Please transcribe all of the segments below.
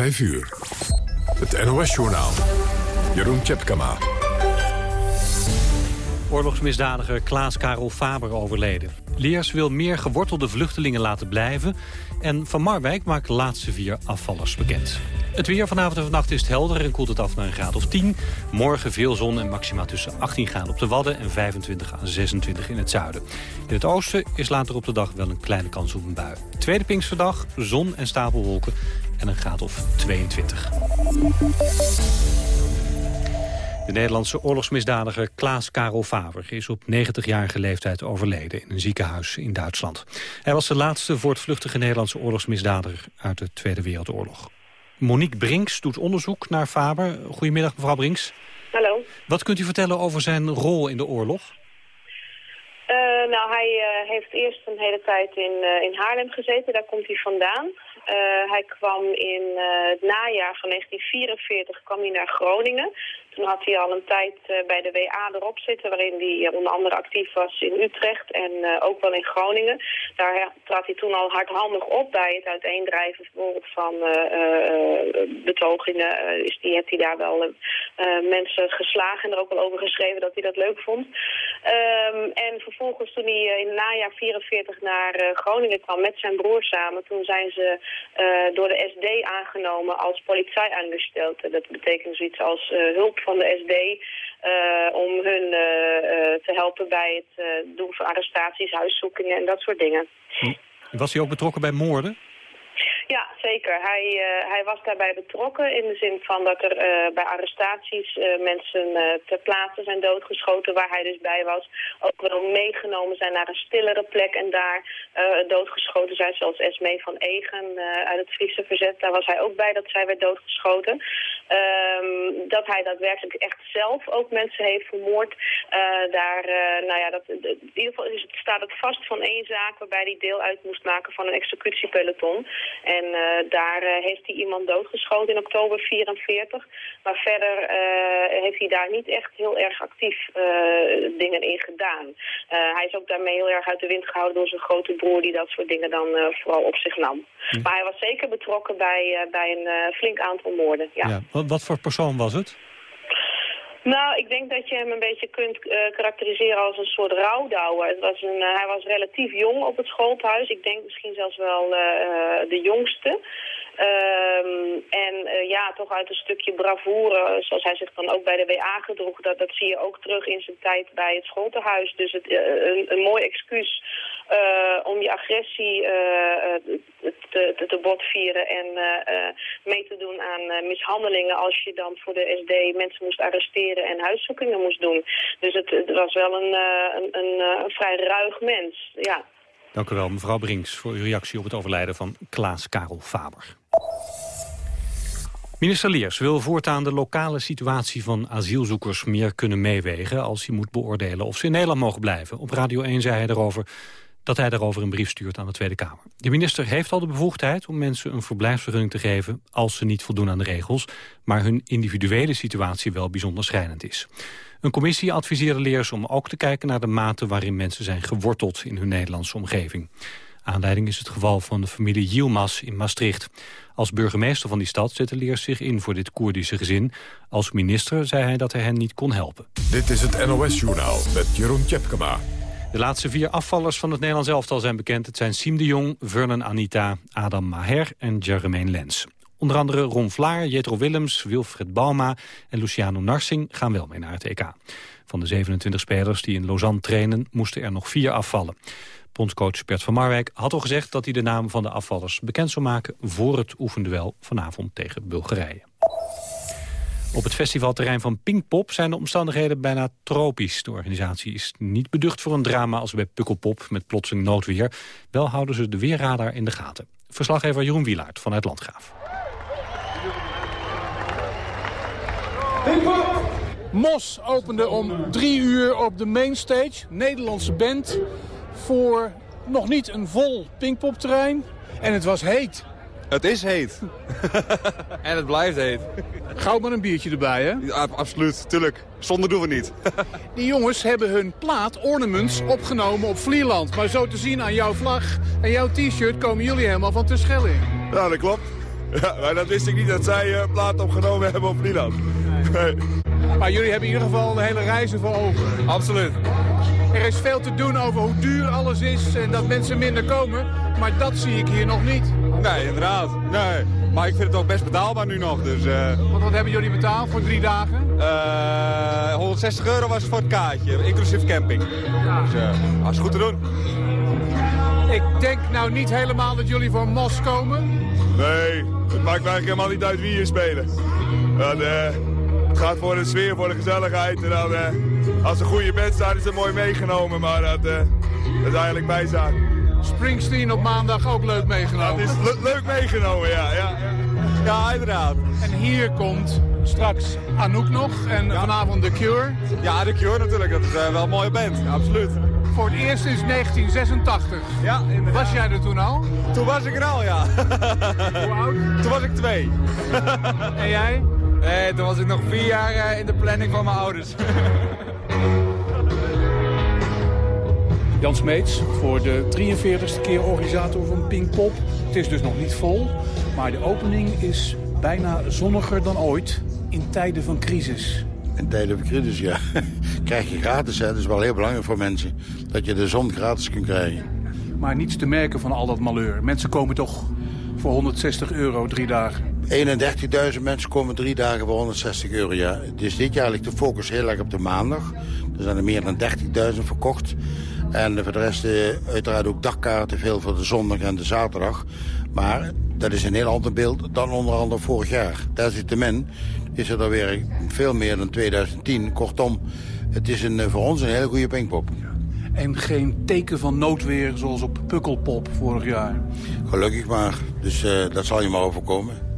5 uur. Het NOS-journaal. Jeroen Tjepkama. Oorlogsmisdadiger Klaas Karel Faber overleden. Leers wil meer gewortelde vluchtelingen laten blijven. En Van Marwijk maakt laatste vier afvallers bekend. Het weer vanavond en vannacht is het helder en koelt het af naar een graad of 10. Morgen veel zon en maxima tussen 18 graden op de Wadden... en 25 à 26 in het zuiden. In het oosten is later op de dag wel een kleine kans op een bui. Tweede Pinksterdag, zon en stapelwolken en een graad of 22. De Nederlandse oorlogsmisdadiger Klaas Karel Faber is op 90-jarige leeftijd overleden in een ziekenhuis in Duitsland. Hij was de laatste voortvluchtige Nederlandse oorlogsmisdadiger uit de Tweede Wereldoorlog. Monique Brinks doet onderzoek naar Faber. Goedemiddag mevrouw Brinks. Hallo. Wat kunt u vertellen over zijn rol in de oorlog? Uh, nou, hij uh, heeft eerst een hele tijd in, uh, in Haarlem gezeten. Daar komt hij vandaan. hij kwam in het najaar van 1944 kwam hij naar Groningen. Had hij al een tijd uh, bij de WA erop zitten, waarin hij uh, onder andere actief was in Utrecht en uh, ook wel in Groningen. Daar trad hij toen al hardhandig op bij het uiteendrijven bijvoorbeeld van betogingen. is die, heeft hij daar wel mensen geslagen en er ook wel over geschreven dat hij dat leuk vond. Um, en vervolgens toen hij in het najaar 44 naar Groningen kwam met zijn broer samen, toen zijn ze door de SD aangenomen als politieangestellte. Dat betekent zoiets als hulp van de SD uh, om hun uh, te helpen bij het doen van arrestaties, huiszoekingen en dat soort dingen. Was hij ook betrokken bij moorden? Ja, zeker. Hij, uh, hij was daarbij betrokken in de zin van dat er uh, bij arrestaties uh, mensen ter plaatse zijn doodgeschoten waar hij dus bij was. Ook wel meegenomen zijn naar een stillere plek en daar doodgeschoten zijn zoals Esmee van Egen uit het Friese verzet. Daar was hij ook bij dat zij werd doodgeschoten. Um, dat hij daadwerkelijk echt zelf ook mensen heeft vermoord. daar, nou ja, dat, in ieder geval is het, staat het vast van één zaak waarbij hij deel uit moest maken van een executiepeloton. En uh, daar uh, heeft hij iemand doodgeschoten in oktober 44. Maar verder uh, heeft hij daar niet echt heel erg actief dingen in gedaan. hij is ook daarmee heel erg uit de wind gehouden door zijn grote broer... die dat soort dingen dan vooral op zich nam. Hm. Maar hij was zeker betrokken bij, bij een flink aantal moorden. Ja. ja. Wat, wat voor persoon was het? Nou, ik denk dat je hem een beetje kunt uh, karakteriseren als een soort rouwdouwer. Het was een, uh, hij was relatief jong op het schoolhuis. Ik denk misschien zelfs wel uh, de jongste. Um, en uh, ja, toch uit een stukje bravoure, zoals hij zich dan ook bij de WA gedroeg, dat, dat zie je ook terug in zijn tijd bij het schooltehuis. Dus het, uh, een, een mooi excuus uh, om je agressie te, te, te botvieren en mee te doen aan mishandelingen als je dan voor de SD mensen moest arresteren en huiszoekingen moest doen. Dus het, was wel een, een, een, een vrij ruig mens, ja. Dank u wel, mevrouw Brinks, voor uw reactie op het overlijden van Klaas Karel Faber. Minister Leers wil voortaan de lokale situatie van asielzoekers meer kunnen meewegen als hij moet beoordelen of ze in Nederland mogen blijven. Op Radio 1 zei hij erover dat hij daarover een brief stuurt aan de Tweede Kamer. De minister heeft al de bevoegdheid om mensen een verblijfsvergunning te geven als ze niet voldoen aan de regels, maar hun individuele situatie wel bijzonder schrijnend is. Een commissie adviseerde leers om ook te kijken naar de mate waarin mensen zijn geworteld in hun Nederlandse omgeving. Aanleiding is het geval van de familie Yilmaz in Maastricht. Als burgemeester van die stad zette Leers zich in voor dit Koerdische gezin. Als minister zei hij dat hij hen niet kon helpen. Dit is het NOS-journaal met Jeroen Tjepkema. De laatste vier afvallers van het Nederlands elftal zijn bekend. Het zijn Siem de Jong, Vernon Anita, Adam Maher en Jermaine Lens. Onder andere Ron Vlaar, Jetro Willems, Wilfred Bauma en Luciano Narsing gaan wel mee naar het EK. Van de 27 spelers die in Lausanne trainen moesten er nog vier afvallen. Bondscoach Bert van Marwijk had al gezegd dat hij de naam van de afvallers bekend zou maken voor het oefenduel vanavond tegen Bulgarije. Op het festivalterrein van Pinkpop zijn de omstandigheden bijna tropisch. De organisatie is niet beducht voor een drama als bij Pukkelpop met plotseling noodweer. Wel houden ze de weerradar in de gaten. Verslaggever Jeroen Wielaert vanuit Landgraaf. Mos opende om drie uur op de mainstage. Nederlandse band voor nog niet een vol Pinkpopterrein. En het was heet. Het is heet. en het blijft heet. Gauw maar een biertje erbij, hè? Ja, absoluut, tuurlijk. Zonder doen we niet. Die jongens hebben hun plaat Ornaments opgenomen op Vlieland. Maar zo te zien aan jouw vlag en jouw t-shirt komen jullie helemaal van Terschelling. Ja, dat klopt. Ja, maar dat wist ik niet dat zij uh, plaat opgenomen hebben op Vlieland. Nee. Maar jullie hebben in ieder geval de hele reizen voor over. Absoluut. Er is veel te doen over hoe duur alles is en dat mensen minder komen. Maar dat zie ik hier nog niet. Nee, inderdaad. Nee. Maar ik vind het ook best betaalbaar nu nog. Dus, uh... Want wat hebben jullie betaald voor drie dagen? Uh, 160 euro was het voor het kaartje, inclusief camping. Ja. Dus uh, als goed te doen. Ik denk nou niet helemaal dat jullie voor Mos komen. Nee, het maakt eigenlijk helemaal niet uit wie hier spelen. Dat, het gaat voor de sfeer, voor de gezelligheid. En dan, als een goede band staat is het mooi meegenomen, maar dat, dat is eigenlijk bijzaak. Springsteen op maandag ook leuk meegenomen. Het is leuk meegenomen, ja, ja. Ja, inderdaad. En hier komt straks Anouk nog en vanavond The Cure. Ja, The Cure natuurlijk. Dat is uh, wel een mooie band, absoluut. Voor het eerst sinds 1986. Ja, inderdaad. Was jij er toen al? Toen was ik er al, ja. Hoe oud? Toen was ik twee. en jij? Nee, toen was ik nog vier jaar uh, in de planning van mijn ouders. Jan Smeets, voor de 43ste keer organisator van Pinkpop. Het is dus nog niet vol, maar de opening is bijna zonniger dan ooit in tijden van crisis. In tijden van crisis, ja. Krijg je gratis, hè. Dat is wel heel belangrijk voor mensen. Dat je de zon gratis kunt krijgen. Maar niets te merken van al dat malheur. Mensen komen toch voor 160 euro drie dagen. 31.000 mensen komen drie dagen voor 160 euro, ja. Dus dit jaar ligt de focus heel erg op de maandag. Er zijn er meer dan 30.000 verkocht. En voor de rest uh, uiteraard ook dagkaarten, veel voor de zondag en de zaterdag. Maar dat is een heel ander beeld dan onder andere vorig jaar. Desalniettemin is het alweer veel meer dan 2010. Kortom, het is een, voor ons een hele goede Pinkpop. En geen teken van noodweer zoals op Pukkelpop vorig jaar. Gelukkig maar. Dus uh, dat zal je maar overkomen.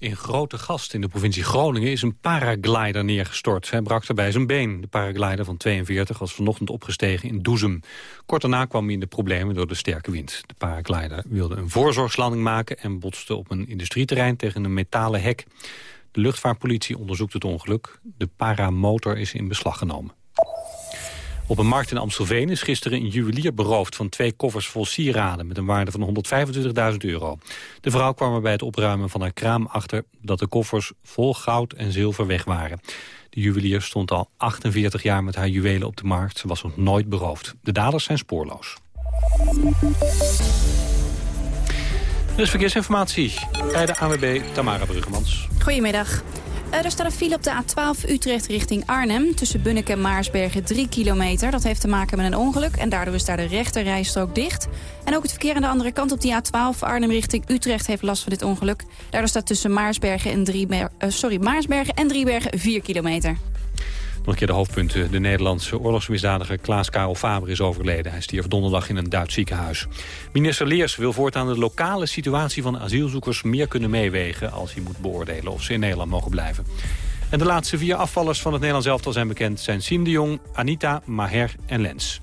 In Grote Gast in de provincie Groningen is een paraglider neergestort. Hij brak daarbij zijn been. De paraglider van 42 was vanochtend opgestegen in Doezum. Kort daarna kwam hij in de problemen door de sterke wind. De paraglider wilde een voorzorgslanding maken... en botste op een industrieterrein tegen een metalen hek. De luchtvaartpolitie onderzoekt het ongeluk. De paramotor is in beslag genomen. Op een markt in Amstelveen is gisteren een juwelier beroofd... van twee koffers vol sieraden met een waarde van 125.000 euro. De vrouw kwam er bij het opruimen van haar kraam achter... dat de koffers vol goud en zilver weg waren. De juwelier stond al 48 jaar met haar juwelen op de markt. Ze was nog nooit beroofd. De daders zijn spoorloos. Er is verkeersinformatie bij de AWB Tamara Bruggemans. Goedemiddag. Uh, er staat een file op de A12 Utrecht richting Arnhem. Tussen Bunnik en Maarsbergen 3 kilometer. Dat heeft te maken met een ongeluk. En daardoor is daar de rechterrijstrook dicht. En ook het verkeer aan de andere kant op die A12 Arnhem richting Utrecht heeft last van dit ongeluk. Daardoor staat tussen Maarsbergen en, Drieber uh, sorry, Maarsbergen en Driebergen 4 kilometer. Nog een keer de hoofdpunten. De Nederlandse oorlogsmisdadiger Klaas Karel Faber is overleden. Hij stierf donderdag in een Duits ziekenhuis. Minister Leers wil voortaan de lokale situatie van asielzoekers meer kunnen meewegen... als hij moet beoordelen of ze in Nederland mogen blijven. En de laatste vier afvallers van het Nederlands elftal zijn bekend... zijn Siem de Jong, Anita, Maher en Lens.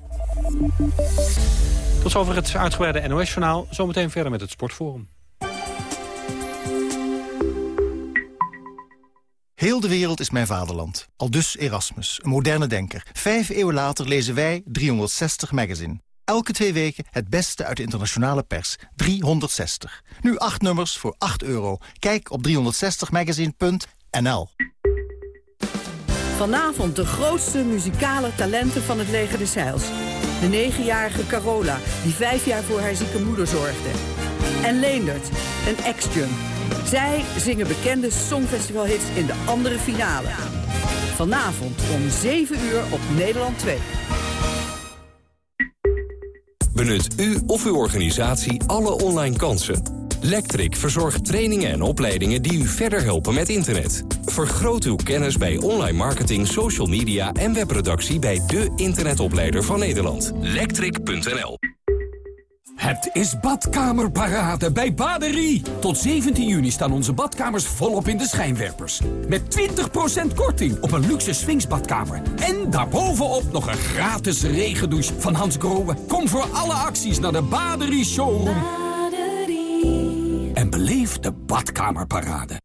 Tot zover het uitgebreide NOS-journaal. Zometeen verder met het Sportforum. Heel de wereld is mijn vaderland. Al dus Erasmus, een moderne denker. Vijf eeuwen later lezen wij 360 Magazine. Elke twee weken het beste uit de internationale pers. 360. Nu acht nummers voor 8 euro. Kijk op 360magazine.nl Vanavond de grootste muzikale talenten van het leger de Zeils. De negenjarige Carola, die vijf jaar voor haar zieke moeder zorgde. En Leendert, een ex-junk zij zingen bekende songfestivalhits in de andere finale. Vanavond om 7 uur op Nederland 2. Benut u of uw organisatie alle online kansen. Lectric verzorgt trainingen en opleidingen die u verder helpen met internet. Vergroot uw kennis bij online marketing, social media en webproductie bij de internetopleider van Nederland. Lectric.nl het is badkamerparade bij Baderie. Tot 17 juni staan onze badkamers volop in de schijnwerpers. Met 20% korting op een luxe swingsbadkamer. En daarbovenop nog een gratis regendouche van Hans Grohe. Kom voor alle acties naar de Baderie Showroom. Baderie. En beleef de badkamerparade.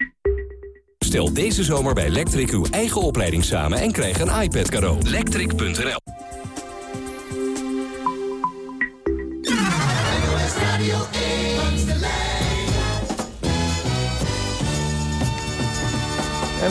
Stel deze zomer bij Electric uw eigen opleiding samen en krijg een iPad cadeau. Electric.nl Radio 1 langs de lijn.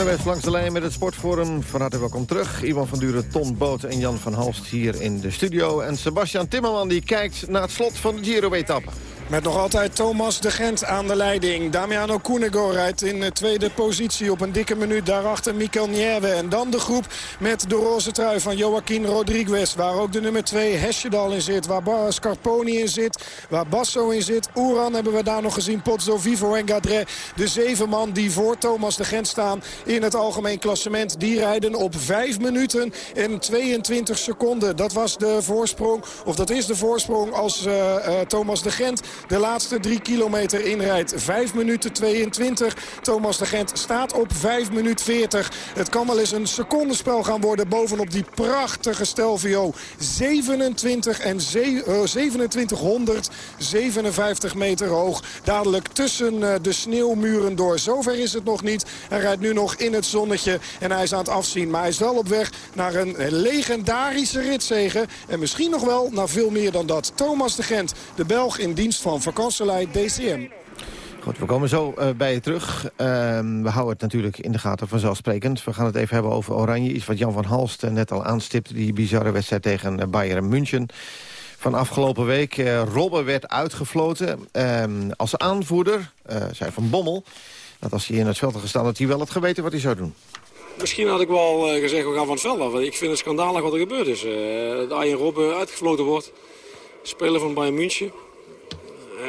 NOS langs de lijn met het Sportforum. Van harte welkom terug. Iwan van Duren, Ton Boot en Jan van Halst hier in de studio. En Sebastian Timmerman die kijkt naar het slot van de Giro-etappe. Met nog altijd Thomas de Gent aan de leiding. Damiano Cunego rijdt in de tweede positie op een dikke minuut. Daarachter Mikel Nieve. En dan de groep met de roze trui van Joaquin Rodriguez. Waar ook de nummer 2 Hesjedal in zit. Waar Scarponi in zit. Waar Basso in zit. Oeran hebben we daar nog gezien. Pozzo Vivo en Gadre. De zeven man die voor Thomas de Gent staan in het algemeen klassement. Die rijden op 5 minuten en 22 seconden. Dat was de voorsprong. Of dat is de voorsprong als uh, uh, Thomas de Gent de laatste drie kilometer inrijdt. 5 minuten 22. Thomas de Gent staat op 5 minuten 40. Het kan wel eens een secondenspel gaan worden bovenop die prachtige Stelvio. 27 en 2757 meter hoog. Dadelijk tussen de sneeuwmuren door. Zover is het nog niet. Hij rijdt nu nog in het zonnetje en hij is aan het afzien. Maar hij is wel op weg naar een legendarische ritzegen. En misschien nog wel naar veel meer dan dat. Thomas de Gent, de Belg in dienst van vakantselei DCM. Goed, we komen zo uh, bij je terug. Uh, we houden het natuurlijk in de gaten vanzelfsprekend. We gaan het even hebben over Oranje. Iets wat Jan van Halst net al aanstipte. Die bizarre wedstrijd tegen Bayern München van afgelopen week. Uh, Robben werd uitgefloten als aanvoerder, zei Van Bommel. Dat als hij in het veld had gestaan, dat hij wel had geweten wat hij zou doen. Misschien had ik wel gezegd, we gaan van het veld af. Ik vind het schandalig wat er gebeurd is. dat Arjen Robben uitgefloten wordt. Speler van Bayern München.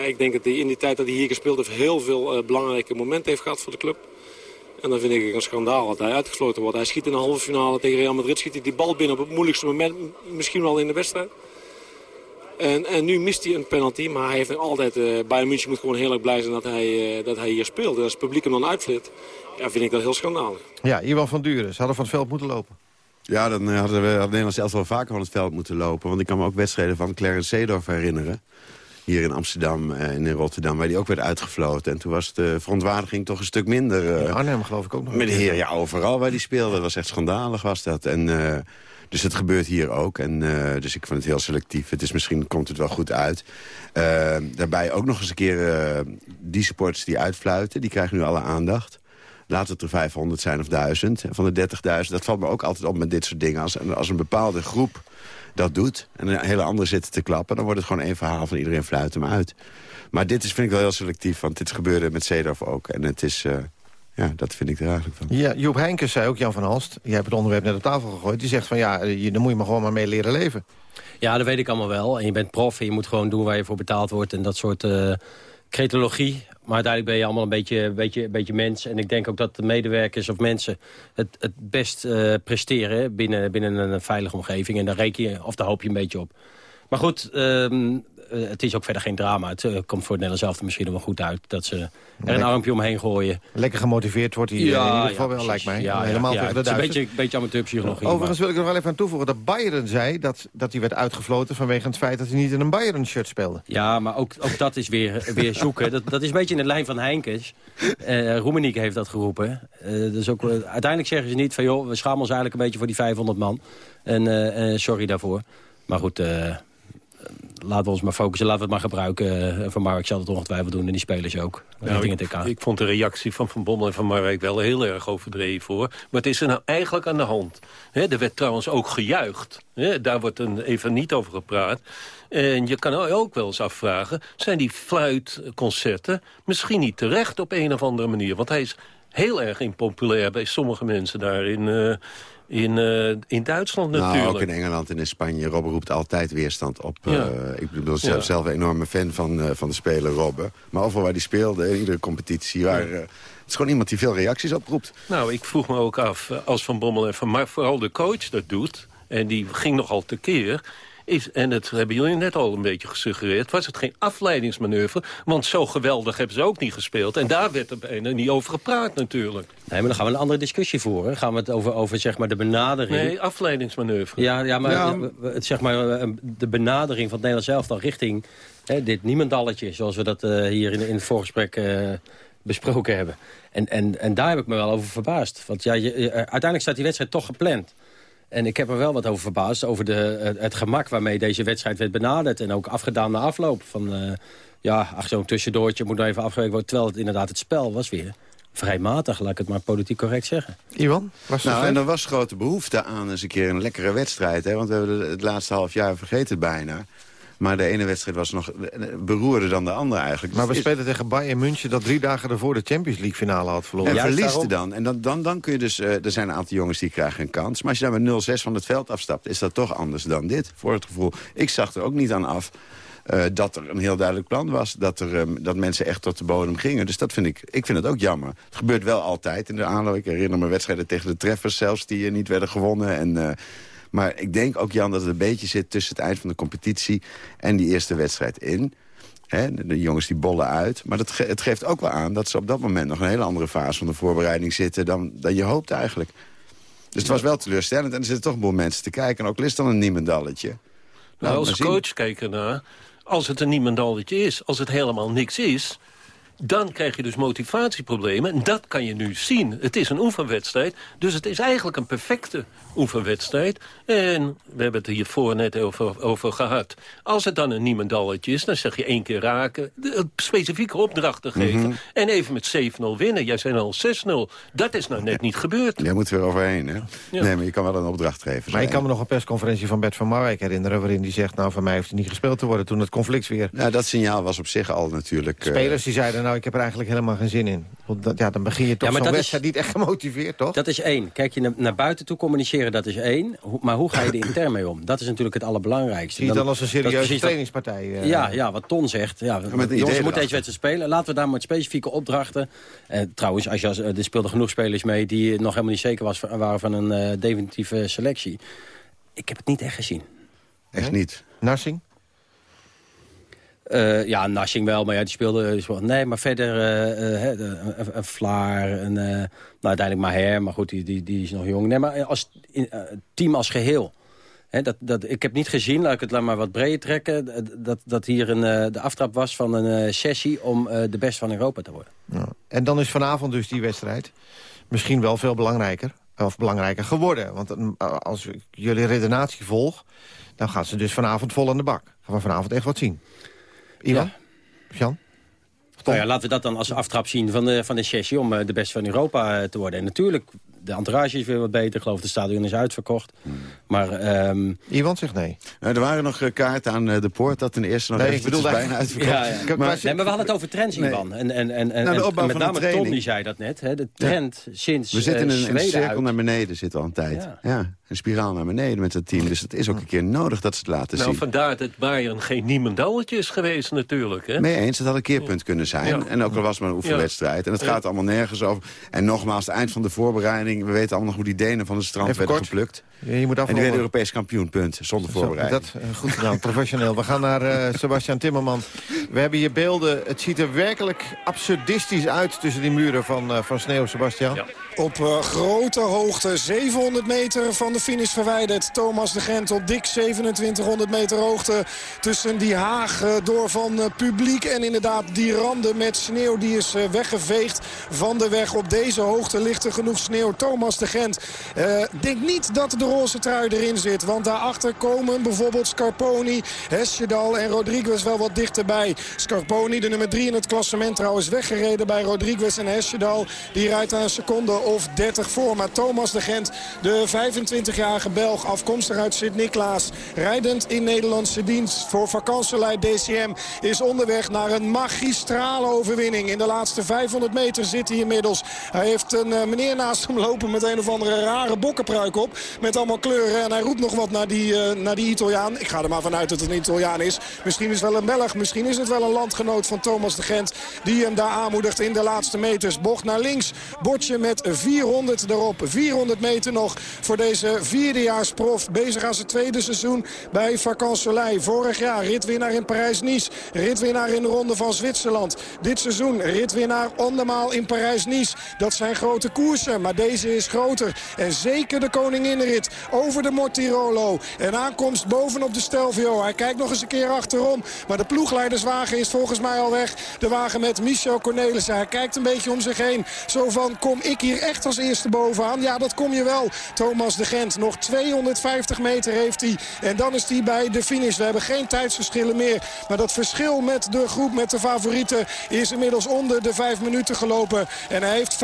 Ik denk dat hij in die tijd dat hij hier gespeeld heeft... heel veel belangrijke momenten heeft gehad voor de club. En dan vind ik het een schandaal dat hij uitgesloten wordt. Hij schiet in de halve finale tegen Real Madrid. Schiet hij die bal binnen op het moeilijkste moment. Misschien wel in de wedstrijd. En, en nu mist hij een penalty. Maar hij heeft nog altijd... Uh, Bayern München moet gewoon heel erg blij zijn dat hij, uh, dat hij hier speelt. En als het publiek hem dan uitflit, ja, vind ik dat heel schandalig. Ja, Iwan van Duren. Ze hadden van het veld moeten lopen. Ja, dan uh, hadden we het Nederlands zelfs wel vaker van het veld moeten lopen. Want ik kan me ook wedstrijden van Clarence Seedorf herinneren. Hier in Amsterdam en in Rotterdam, waar die ook werd uitgefloten. En toen was de verontwaardiging toch een stuk minder. Uh, Arnhem geloof ik ook nog. Met de heer, ja, overal waar die speelde. Dat was echt schandalig, was dat. En... Uh, dus het gebeurt hier ook. En, uh, dus ik vind het heel selectief. Het is misschien komt het wel goed uit. Uh, daarbij ook nog eens een keer uh, die sports die uitfluiten. Die krijgen nu alle aandacht. Laat het er 500 zijn of 1000. Van de 30.000. Dat valt me ook altijd op met dit soort dingen. Als, als een bepaalde groep dat doet... en een hele andere zit te klappen... dan wordt het gewoon één verhaal van iedereen fluit hem uit. Maar dit is, vind ik wel heel selectief. Want dit gebeurde met Zedorf ook. En het is... Ja, dat vind ik er eigenlijk van. Ja, Joep Heinkes zei ook, Jan van Halst... jij hebt het onderwerp net op tafel gegooid... die zegt van ja, je, dan moet je maar gewoon maar mee leren leven. Ja, dat weet ik allemaal wel. En je bent prof en je moet gewoon doen waar je voor betaald wordt... en dat soort uh, cretologie. Maar uiteindelijk ben je allemaal een beetje, beetje, beetje mens. En ik denk ook dat de medewerkers of mensen het, het best uh, presteren... Binnen, binnen een veilige omgeving. En daar reken je, of daar hoop je een beetje op. Maar goed, um, uh, het is ook verder geen drama. Het uh, komt voor het Nederlands zelf misschien wel goed uit. Dat ze er een armpje omheen gooien. Lekker gemotiveerd wordt hij ja, in ieder geval ja, wel, lijkt mij. Ja, Helemaal tegen de Het is een beetje, beetje amateurpsychologie. Overigens wil ik er wel even aan toevoegen dat Bayern zei... dat, dat hij werd uitgefloten vanwege het feit dat hij niet in een Bayern-shirt speelde. Ja, maar ook, ook dat is weer, weer zoeken. Dat, dat is een beetje in de lijn van Heinkes. Uh, Roemeniek heeft dat geroepen. dus ook, uiteindelijk zeggen ze niet van... joh, we schamen ons eigenlijk een beetje voor die 500 man. En sorry daarvoor. Maar goed laten we ons maar focussen, laten we het maar gebruiken. Van Marwijk zal het ongetwijfeld doen en die spelers ook. Nou, ik, ik, vond de reactie van Van Bommel en Van Marwijk wel heel erg overdreven voor. Maar het is er nou eigenlijk aan de hand. He, er werd trouwens ook gejuicht. He, daar wordt een, even niet over gepraat. En je kan ook wel eens afvragen... zijn die fluitconcerten misschien niet terecht op een of andere manier? Want hij is heel erg impopulair bij sommige mensen daar in, uh, in, uh, in Duitsland natuurlijk. Nou, ook in Engeland en in Spanje. Robben roept altijd weerstand op. Ja. Uh, ik bedoel, ja. zelf een enorme fan van, uh, van de speler Robben. Maar overal waar die speelde, in iedere competitie... Waar, het is gewoon iemand die veel reacties oproept. Nou, ik vroeg me ook af, als Van Bommel en Van... maar vooral de coach dat doet... en die ging nogal tekeer is, en dat hebben jullie net al een beetje gesuggereerd... was het geen afleidingsmanoeuvre, want zo geweldig hebben ze ook niet gespeeld. En daar werd er bijna niet over gepraat natuurlijk. Nee, maar dan gaan we een andere discussie voeren. Gaan we het over, over zeg maar, de benadering... Nee, afleidingsmanoeuvre. Ja, ja maar ja. zeg maar, eh, de benadering van het Nederlands elftal richting... Hè, dit niemandalletje, zoals we dat uh, hier in, in het voorgesprek... Uh, besproken hebben. En, en, en daar heb ik me wel over verbaasd. Want ja, je, uiteindelijk staat die wedstrijd toch gepland. En ik heb er wel wat over verbaasd. Over de, het gemak waarmee deze wedstrijd werd benaderd. En ook afgedaan na afloop. Van, uh, ja, ach, zo'n tussendoortje moet nog even afgewerkt worden. Terwijl het inderdaad het spel was weer. vrij matig, laat ik het maar politiek correct zeggen. Iwan? Was nou, en er was grote behoefte aan eens een keer een lekkere wedstrijd. Hè? Want we hebben het laatste half jaar vergeten bijna. Maar de ene wedstrijd was nog beroerder dan de andere eigenlijk. Maar we Dus is- spelen tegen Bayern München... dat drie dagen ervoor de Champions League finale had verloren. En verliest dan. En dan, dan, dan kun je dus... eh, er zijn een aantal jongens die krijgen een kans. Maar als je daar met 0-6 van het veld afstapt... is dat toch anders dan dit, voor het gevoel. Ik zag er ook niet aan af eh, dat er een heel duidelijk plan was. Dat, er, ehm, dat mensen echt tot de bodem gingen. Dus dat vind ik... Ik vind het ook jammer. Het gebeurt wel altijd in de aanloop. Ik herinner me wedstrijden tegen de treffers zelfs... die eh, niet werden gewonnen. En... maar ik denk ook, Jan, dat het een beetje zit tussen het eind van de competitie... en die eerste wedstrijd in. De, jongens die bollen uit. Maar dat ge- het geeft ook wel aan dat ze op dat moment... nog een hele andere fase van de voorbereiding zitten... dan, dan je hoopt eigenlijk. Dus het was wel teleurstellend. En er zitten toch een boel mensen te kijken. En ook al is het dan een niemendalletje. Nou, als coach kijken naar, als het een niemendalletje is, als het helemaal niks is... dan krijg je dus motivatieproblemen. En dat kan je nu zien. Het is een oefenwedstrijd, dus het is eigenlijk een perfecte oefenwedstrijd. En we hebben het hiervoor net over, over gehad. Als het dan een niemendalletje is, dan zeg je één keer raken... specifieke opdrachten geven Mhm. en even met 7-0 winnen. Jij zijn al 6-0. Dat is nou net niet gebeurd. Jij moet er weer overheen, hè? Nee, maar je kan wel een opdracht geven. Maar ik kan me nog een persconferentie van Bert van Marwijk herinneren... waarin die zegt, nou, van mij hoeft hij niet gespeeld te worden... toen het conflict weer... Nou, dat signaal was op zich al natuurlijk... eh, Spelers die zeiden, nou, ik heb er eigenlijk helemaal geen zin in. Want dat, ja, dan begin je toch Ja, maar zo'n wedstrijd niet echt gemotiveerd, toch? Dat is één. Kijk, je naar, naar buiten toe communiceren, dat is één. Maar hoe ga je er intern mee om? Dat is natuurlijk het allerbelangrijkste. Zie je het dan als een dat is serieuze trainingspartij? eh? Ja, ja, wat Ton zegt. Ja, met een jongens, idee we moeten erachter. deze wedstrijd spelen. Laten we daar met specifieke opdrachten... Eh, trouwens, als je, als, er speelden genoeg spelers mee... die nog helemaal niet zeker was, waren van een eh, definitieve selectie. Ik heb het niet echt gezien. Echt niet. Narsing? Eh, ja, Nassing wel, maar ja, die speelde... speelde- nee, maar verder eh, eh, hè, de- een, Vlaar, een, eh, nou, uiteindelijk Maher, maar goed, die, die, die is nog jong. Nee, maar als eh, team als geheel. Hè, dat, dat, ik heb niet gezien, laat ik het laat maar wat breder trekken... dat- dat, hier een, eh, de aftrap was van een eh, sessie om eh, de best van Europa te worden. Ja. En dan is vanavond dus die wedstrijd misschien wel veel belangrijker. Of belangrijker geworden. Want eh, als ik jullie redenatie volg... dan gaan ze dus vanavond vol aan de bak. Gaan we vanavond echt wat zien. Ivan? Jan? Nou ja, laten we dat dan als aftrap zien van de, van de sessie... om eh, de best van Europa eh, te worden. En natuurlijk, de entourage is weer wat beter. Ik geloof de stadion is uitverkocht. Maar... ehm Iwan zegt nee. Nou, er waren nog eh, kaarten aan eh, de poort dat ten eerste nog Nee, ik bedoel bijna uitverkocht. Ja, ja. Maar, nee, maar we hadden het over trends, Nee. Ivan. En, en, en, en, Nou, de opbouw en met van de name training. Tom die zei dat net. Hè, de trend sinds we zitten in eh, een, een cirkel uit. naar beneden zitten al een tijd. Ja. Ja. een spiraal naar beneden met het team. Dus het is ook een keer nodig dat ze het laten Nou, zien. vandaar dat Bayern geen niemendalletje is geweest natuurlijk. Hè? Mee eens, het had een keerpunt kunnen zijn. Ja. En ook al was het maar een oefenwedstrijd. En het gaat allemaal nergens over. En nogmaals, het eind van de voorbereiding. We weten allemaal nog hoe die Denen van het strand Even werden kort. geplukt. Ja, je moet en die afronden. werden Europees kampioen, punt. Zonder Zo, voorbereiding. Dat, eh, goed gedaan, professioneel. We gaan naar eh, Sebastian Timmerman. We hebben hier beelden. Het ziet er werkelijk absurdistisch uit tussen die muren van, eh, van sneeuw, Sebastian. Op grote hoogte, 700 meter van de finish verwijderd. Thomas de Gent op dik 2700 meter hoogte. Tussen die haag eh, door van eh, publiek en inderdaad die randen met sneeuw. Die is eh, weggeveegd van de weg. Op deze hoogte ligt er genoeg sneeuw. Thomas de Gent eh, denk niet dat de roze trui erin zit. Want daarachter komen bijvoorbeeld Scarponi, Hesjedal en Rodriguez wel wat dichterbij. Scarponi, de nummer 3 in het klassement trouwens weggereden bij Rodriguez en Hesjedal. Die rijdt aan een seconde of 30 voor. Maar Thomas de Gent, de 25-jarige Belg, afkomstig uit Sint-Niklaas... rijdend in Nederlandse dienst voor vakantselei DCM... is onderweg naar een magistrale overwinning. In de laatste 500 meter zit hij inmiddels. Hij heeft een eh, meneer naast hem lopen met een of andere rare bokkenpruik op. Met allemaal kleuren. En hij roept nog wat naar die, eh, naar die Italiaan. Ik ga er maar vanuit dat het een Italiaan is. Misschien is het wel een Belg. Misschien is het wel een landgenoot van Thomas de Gent. Die hem daar aanmoedigt in de laatste meters. Bocht naar links. Bordje met 400 erop. 400 meter nog voor deze vierdejaarsprof. Bezig aan zijn tweede seizoen bij Vacances Soleil. Vorig jaar ritwinnaar in Parijs-Nice. Ritwinnaar in de Ronde van Zwitserland. Dit seizoen ritwinnaar andermaal in Parijs-Nice. Dat zijn grote koersen, maar deze is groter. En zeker de koninginrit rit over de Mortirolo. En aankomst bovenop de Stelvio. Hij kijkt nog eens een keer achterom. Maar de ploegleiderswagen is volgens mij al weg. De wagen met Michel Cornelissen. Hij kijkt een beetje om zich heen. Zo van, kom ik hier echt als eerste bovenaan? Ja, dat kom je wel. Thomas de Gent, nog 250 meter heeft hij. En dan is hij bij de finish. We hebben geen tijdsverschillen meer. Maar dat verschil met de groep, met de favorieten... is inmiddels onder de 5 minuten gelopen. En hij heeft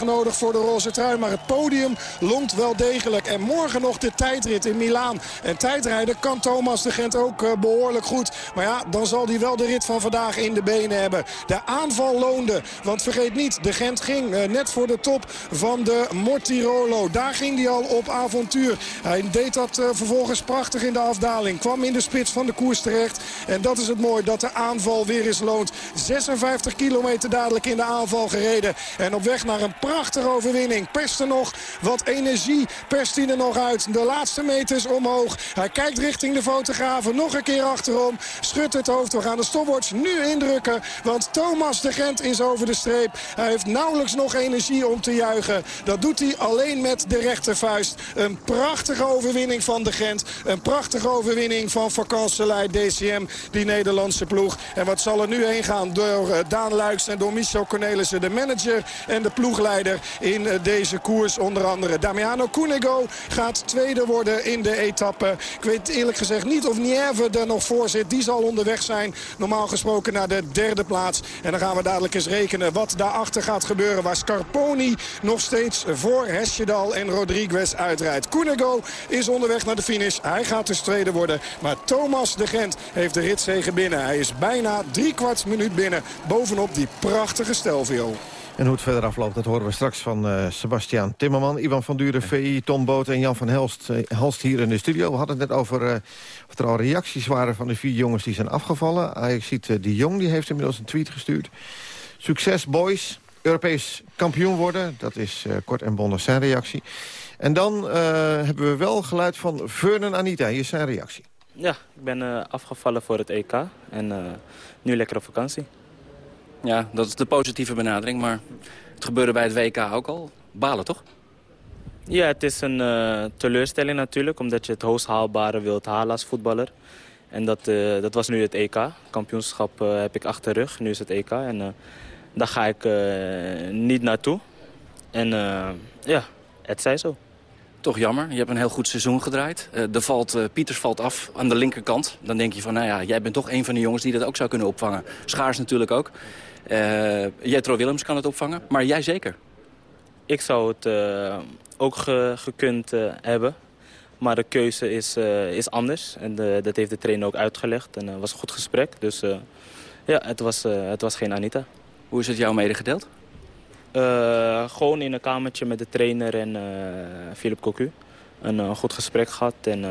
5.40 nodig voor de roze trui. Maar het podium longt wel degelijk. En morgen nog de tijdrit in Milaan. En tijdrijden kan Thomas de Gent ook uh, behoorlijk goed. Maar ja, dan zal hij wel de rit van vandaag in de benen hebben. De aanval loonde. Want vergeet niet, de Gent ging uh, net voor de top van de Mortirolo. Daar ging hij al op avontuur. Hij deed dat uh, vervolgens prachtig in de afdaling. Kwam in de spits van de koers terecht. En dat is het mooi, dat de aanval weer eens loont. 56 kilometer dadelijk in de aanval gereden. En op weg naar een prachtige overwinning. Nog wat energie, perst hij er nog uit. De laatste meters omhoog. Hij kijkt richting de fotografen. Nog een keer achterom. Schudt het hoofd. We gaan de stopwatch nu indrukken. Want Thomas de Gent is over de streep. Hij heeft nauwelijks nog energie om te juichen. Dat doet hij alleen met de rechtervuist. Een prachtige overwinning van de Gent. Een prachtige overwinning van Vakanselij DCM. Die Nederlandse ploeg. En wat zal er nu heen gaan door uh, Daan Luiks en door Michel Cornelissen. De manager en de ploegleider in uh, deze koers onder andere. Damiano Cunego gaat tweede worden in de etappe. Ik weet eerlijk gezegd niet of Nieve er nog voor zit. Die zal onderweg zijn. Normaal gesproken naar de derde plaats. En dan gaan we dadelijk eens rekenen wat daarachter gaat gebeuren. Waar Scarponi nog steeds voor Hesjedal en Rodriguez uitrijdt. Cunego is onderweg naar de finish. Hij gaat dus tweede worden. Maar Thomas de Gent heeft de ritzegen binnen. Hij is bijna drie kwart minuut binnen. Bovenop die prachtige Stelvio. En hoe het verder afloopt, dat horen we straks van uh, Sebastiaan Timmerman... Ivan van Duren, VI, Tom Boot en Jan van Helst, uh, Halst hier in de studio. We hadden het net over uh, of er al reacties waren van de vier jongens die zijn afgevallen. Ajax ziet die Jong, die heeft inmiddels een tweet gestuurd. Succes, boys. Europees kampioen worden. Dat is kort en bondig zijn reactie. En dan hebben we wel geluid van Vernon Anita. Hier is zijn reactie. Ja, ik ben afgevallen voor het EK. En nu lekker op vakantie. Ja, dat is de positieve benadering, maar het gebeurde bij het WK ook al. Balen, toch? Ja, het is een uh, teleurstelling natuurlijk, omdat je het hoogst haalbare wilt halen als voetballer. En dat, uh, dat was nu het EK. Kampioenschap uh, heb ik achter de rug, nu is het EK. En daar ga ik niet naartoe. En ja, het zij zo. Toch jammer, je hebt een heel goed seizoen gedraaid. er valt, Pieters valt af aan de linkerkant. Dan denk je van, nou ja, jij bent toch een van de jongens die dat ook zou kunnen opvangen. Schaars natuurlijk ook. Uh, Jetro Willems kan het opvangen, maar jij zeker? Ik zou het uh, ook ge gekund uh, hebben. Maar de keuze is, is anders. En de, dat heeft de trainer ook uitgelegd. En het was een goed gesprek. Dus ja, het was, het was geen Anita. Hoe is het jou medegedeeld? gewoon in een kamertje met de trainer en Philip Cocu. Een goed gesprek gehad. En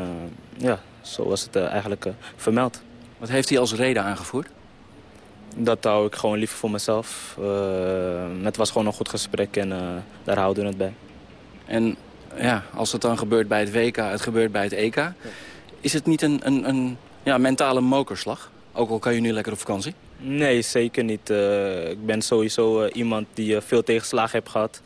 ja, zo was het eigenlijk vermeld. Wat heeft hij als reden aangevoerd? Dat hou ik gewoon liever voor mezelf. Uh, het was gewoon een goed gesprek en uh, daar houden we het bij. En ja, als het dan gebeurt bij het WK, het gebeurt bij het EK... Ja. is het niet een, een, een ja, mentale mokerslag? Ook al kan je nu lekker op vakantie? Nee, zeker niet. Uh, ik ben sowieso iemand die veel tegenslagen heeft gehad.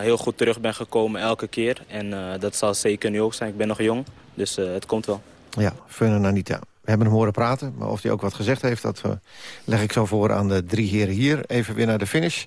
heel goed terug ben gekomen elke keer. En dat zal zeker nu ook zijn. Ik ben nog jong, dus het komt wel. Ja, Fernand Anita. We hebben hem horen praten, maar of hij ook wat gezegd heeft... dat uh, leg ik zo voor aan de drie heren hier. Even weer naar de finish.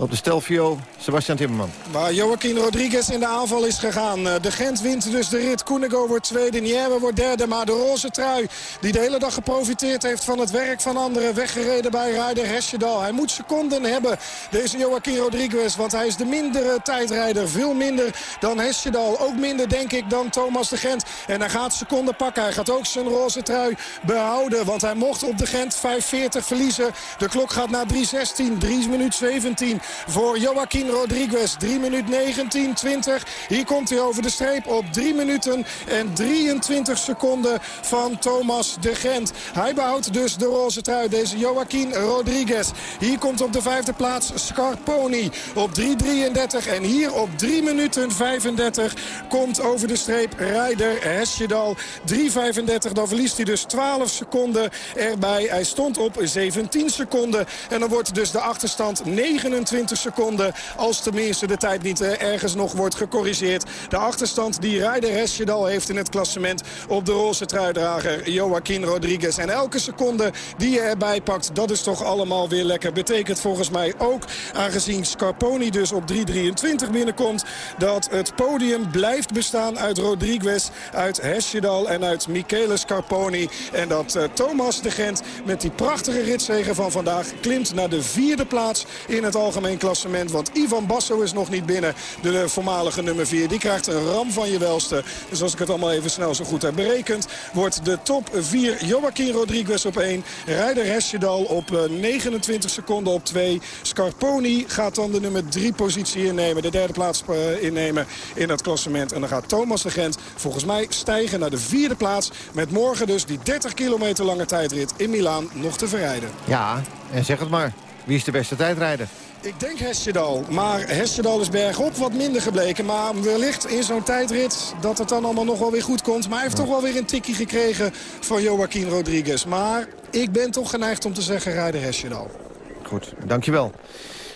Op de Stelvio, Sebastian Timmerman. Waar Joaquin Rodriguez in de aanval is gegaan. De Gent wint dus de rit. Koenego wordt tweede, Nieve wordt derde. Maar de roze trui, die de hele dag geprofiteerd heeft van het werk van anderen... weggereden bij Rijder Hesjedal. Hij moet seconden hebben, deze Joaquin Rodriguez. Want hij is de mindere tijdrijder. Veel minder dan Hesjedal. Ook minder, denk ik, dan Thomas de Gent. En hij gaat seconden pakken. Hij gaat ook zijn roze trui behouden. Want hij mocht op de Gent 5.40 verliezen. De klok gaat naar 3.16, 3 minuut 17 voor Joaquin Rodriguez. 3 minuut 19, 20. Hier komt hij over de streep op 3 minuten en 23 seconden van Thomas de Gent. Hij behoudt dus de roze trui, deze Joaquin Rodriguez. Hier komt op de vijfde plaats Scarponi op 3.33. En hier op 3 minuten 35 komt over de streep Rijder Hesjedal. 3.35, dan verliest hij dus dus 12 seconden erbij. Hij stond op 17 seconden. En dan wordt dus de achterstand 29 seconden. Als tenminste de tijd niet eh, ergens nog wordt gecorrigeerd. De achterstand die Ryder Hesjedal heeft in het klassement op de roze truidrager Joaquin Rodriguez. En elke seconde die je erbij pakt, dat is toch allemaal weer lekker. Betekent volgens mij ook, aangezien Scarponi dus op 3.23 binnenkomt... dat het podium blijft bestaan uit Rodriguez, uit Hesjedal en uit Michele Scarponi. En dat uh, Thomas de Gent met die prachtige ritzegen van vandaag klimt naar de vierde plaats in het algemeen klassement. Want Ivan Basso is nog niet binnen, de voormalige nummer 4. Die krijgt een ram van je welste. Dus als ik het allemaal even snel zo goed heb berekend... wordt de top 4 Joaquin Rodriguez op 1. Rijder Hesjedal op 29 seconden op 2. Scarponi gaat dan de nummer 3 positie innemen. De derde plaats innemen in het klassement. En dan gaat Thomas de Gent volgens mij stijgen naar de vierde plaats. Met morgen dus die 30 kilometer lange tijdrit in Milaan nog te verrijden. Ja, en zeg het maar. Wie is de beste tijdrijder? Ik denk Hesjedal. Maar Hesjedal is bergop wat minder gebleken. Maar wellicht in zo'n tijdrit dat het dan allemaal nog wel weer goed komt. Maar hij heeft toch wel weer een tikkie gekregen van Joaquin Rodriguez. Maar ik ben toch geneigd om te zeggen rijder Hesjedal. Goed, dankjewel.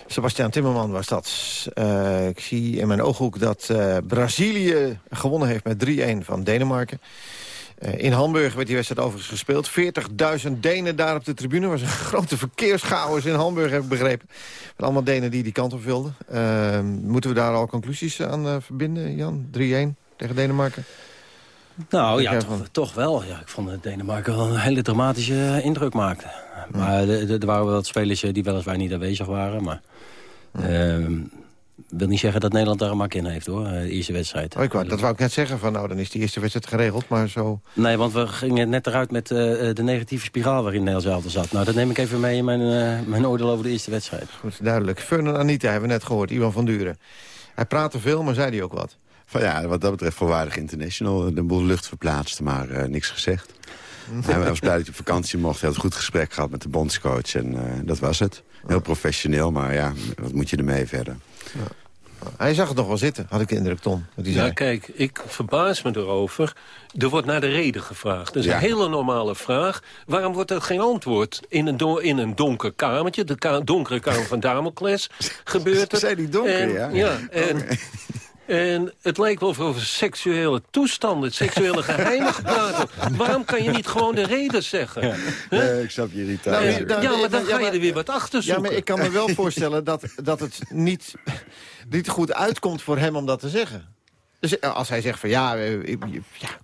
Sebastian Timmerman was dat. Uh, ik zie in mijn ooghoek dat uh, Brazilië gewonnen heeft met 3-1 van Denemarken. Uh, in Hamburg werd die wedstrijd overigens gespeeld. 40.000 Denen daar op de tribune. was een grote verkeerschaos in Hamburg, heb ik begrepen. Met allemaal Denen die die kant op wilden. moeten we daar al conclusies aan verbinden, Jan? 3-1 tegen Denemarken? Nou ja, toch, toch, wel. Ja, ik vond dat Denemarken wel een hele dramatische indruk maakte. Maar er waren wel wat spelers die weliswaar niet aanwezig waren. Maar uh, wil niet zeggen dat Nederland daar een mak in heeft, hoor. De eerste wedstrijd. Oh, ik wou, dat wou ik net zeggen. Van, nou, dan is die eerste wedstrijd geregeld, maar zo... Nee, want we gingen net eruit met uh, de negatieve spiraal waarin Nederland zelf zat. Nou, dat neem ik even mee in mijn, uh, mijn oordeel over de eerste wedstrijd. Goed, duidelijk. Fern Anita hebben we net gehoord. Iwan van Duren. Hij praatte veel, maar zei hij ook wat? Van, ja, wat dat betreft volwaardig international. De boel lucht verplaatst, maar uh, niks gezegd. Hij was blij dat hij op vakantie mocht. Hij had een goed gesprek gehad met de bondscoach. En uh, dat was het. Heel professioneel, maar ja, wat moet je ermee verder? Ja. Hij zag het nog wel zitten, had ik de indruk, Tom. Ja, zei. kijk, ik verbaas me erover. Er wordt naar de reden gevraagd. Dat is een hele normale vraag. Waarom wordt er geen antwoord? In een, in een donker kamertje, de ka donkere kamer van Damocles, gebeurt het. Zijn die donker, en, ja? Ja, en... En het lijkt wel over seksuele toestanden, seksuele geheimen gepraat. Waarom kan je niet gewoon de reden zeggen? Ja. Nee, ik snap je irritatie. Nou, ja, maar dan ga je er weer wat achter zoeken. Ja, maar ik kan me wel voorstellen dat, dat het niet, niet goed uitkomt voor hem om dat te zeggen. Dus als hij zegt van ja... ja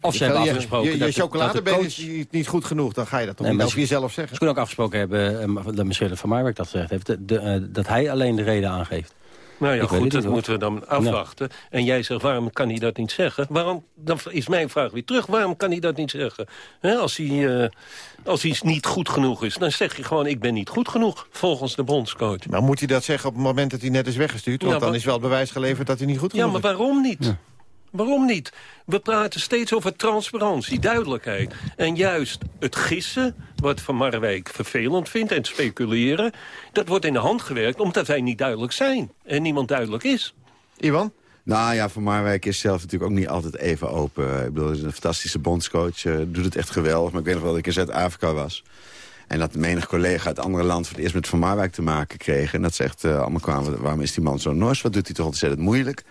of ze hebben afgesproken... Je, je, je chocoladebeen is niet goed genoeg, dan ga je dat toch nee, niet over jezelf zeggen. Ze kunnen ook afgesproken hebben, dat misschien Van Marwijk dat gezegd heeft... De, de, dat hij alleen de reden aangeeft. Nou ja, goed, dat moeten we dan afwachten. En jij zegt, waarom kan hij dat niet zeggen? Waarom, dan is mijn vraag weer terug, waarom kan hij dat niet zeggen? als, hij, uh, als hij niet goed genoeg is, dan zeg je gewoon... ik ben niet goed genoeg, volgens de bondscoach. Maar moet hij dat zeggen op het moment dat hij net is weggestuurd? Want dan is wel bewijs geleverd dat hij niet goed genoeg is. Ja, maar waarom niet? Waarom niet? We praten steeds over transparantie, duidelijkheid. En juist het gissen, wat Van Marwijk vervelend vindt... en speculeren, dat wordt in de hand gewerkt... omdat wij niet duidelijk zijn en niemand duidelijk is. Iwan? Nou ja, Van Marwijk is zelf natuurlijk ook niet altijd even open. Ik bedoel, hij is een fantastische bondscoach, uh, doet het echt geweldig. Maar ik weet nog wel dat ik in Zuid-Afrika was. En dat menig collega uit andere landen voor het eerst met Van Marwijk te maken kregen. En dat zegt uh, allemaal kwamen, waarom is die man zo nors? Wat doet hij toch ontzettend moeilijk?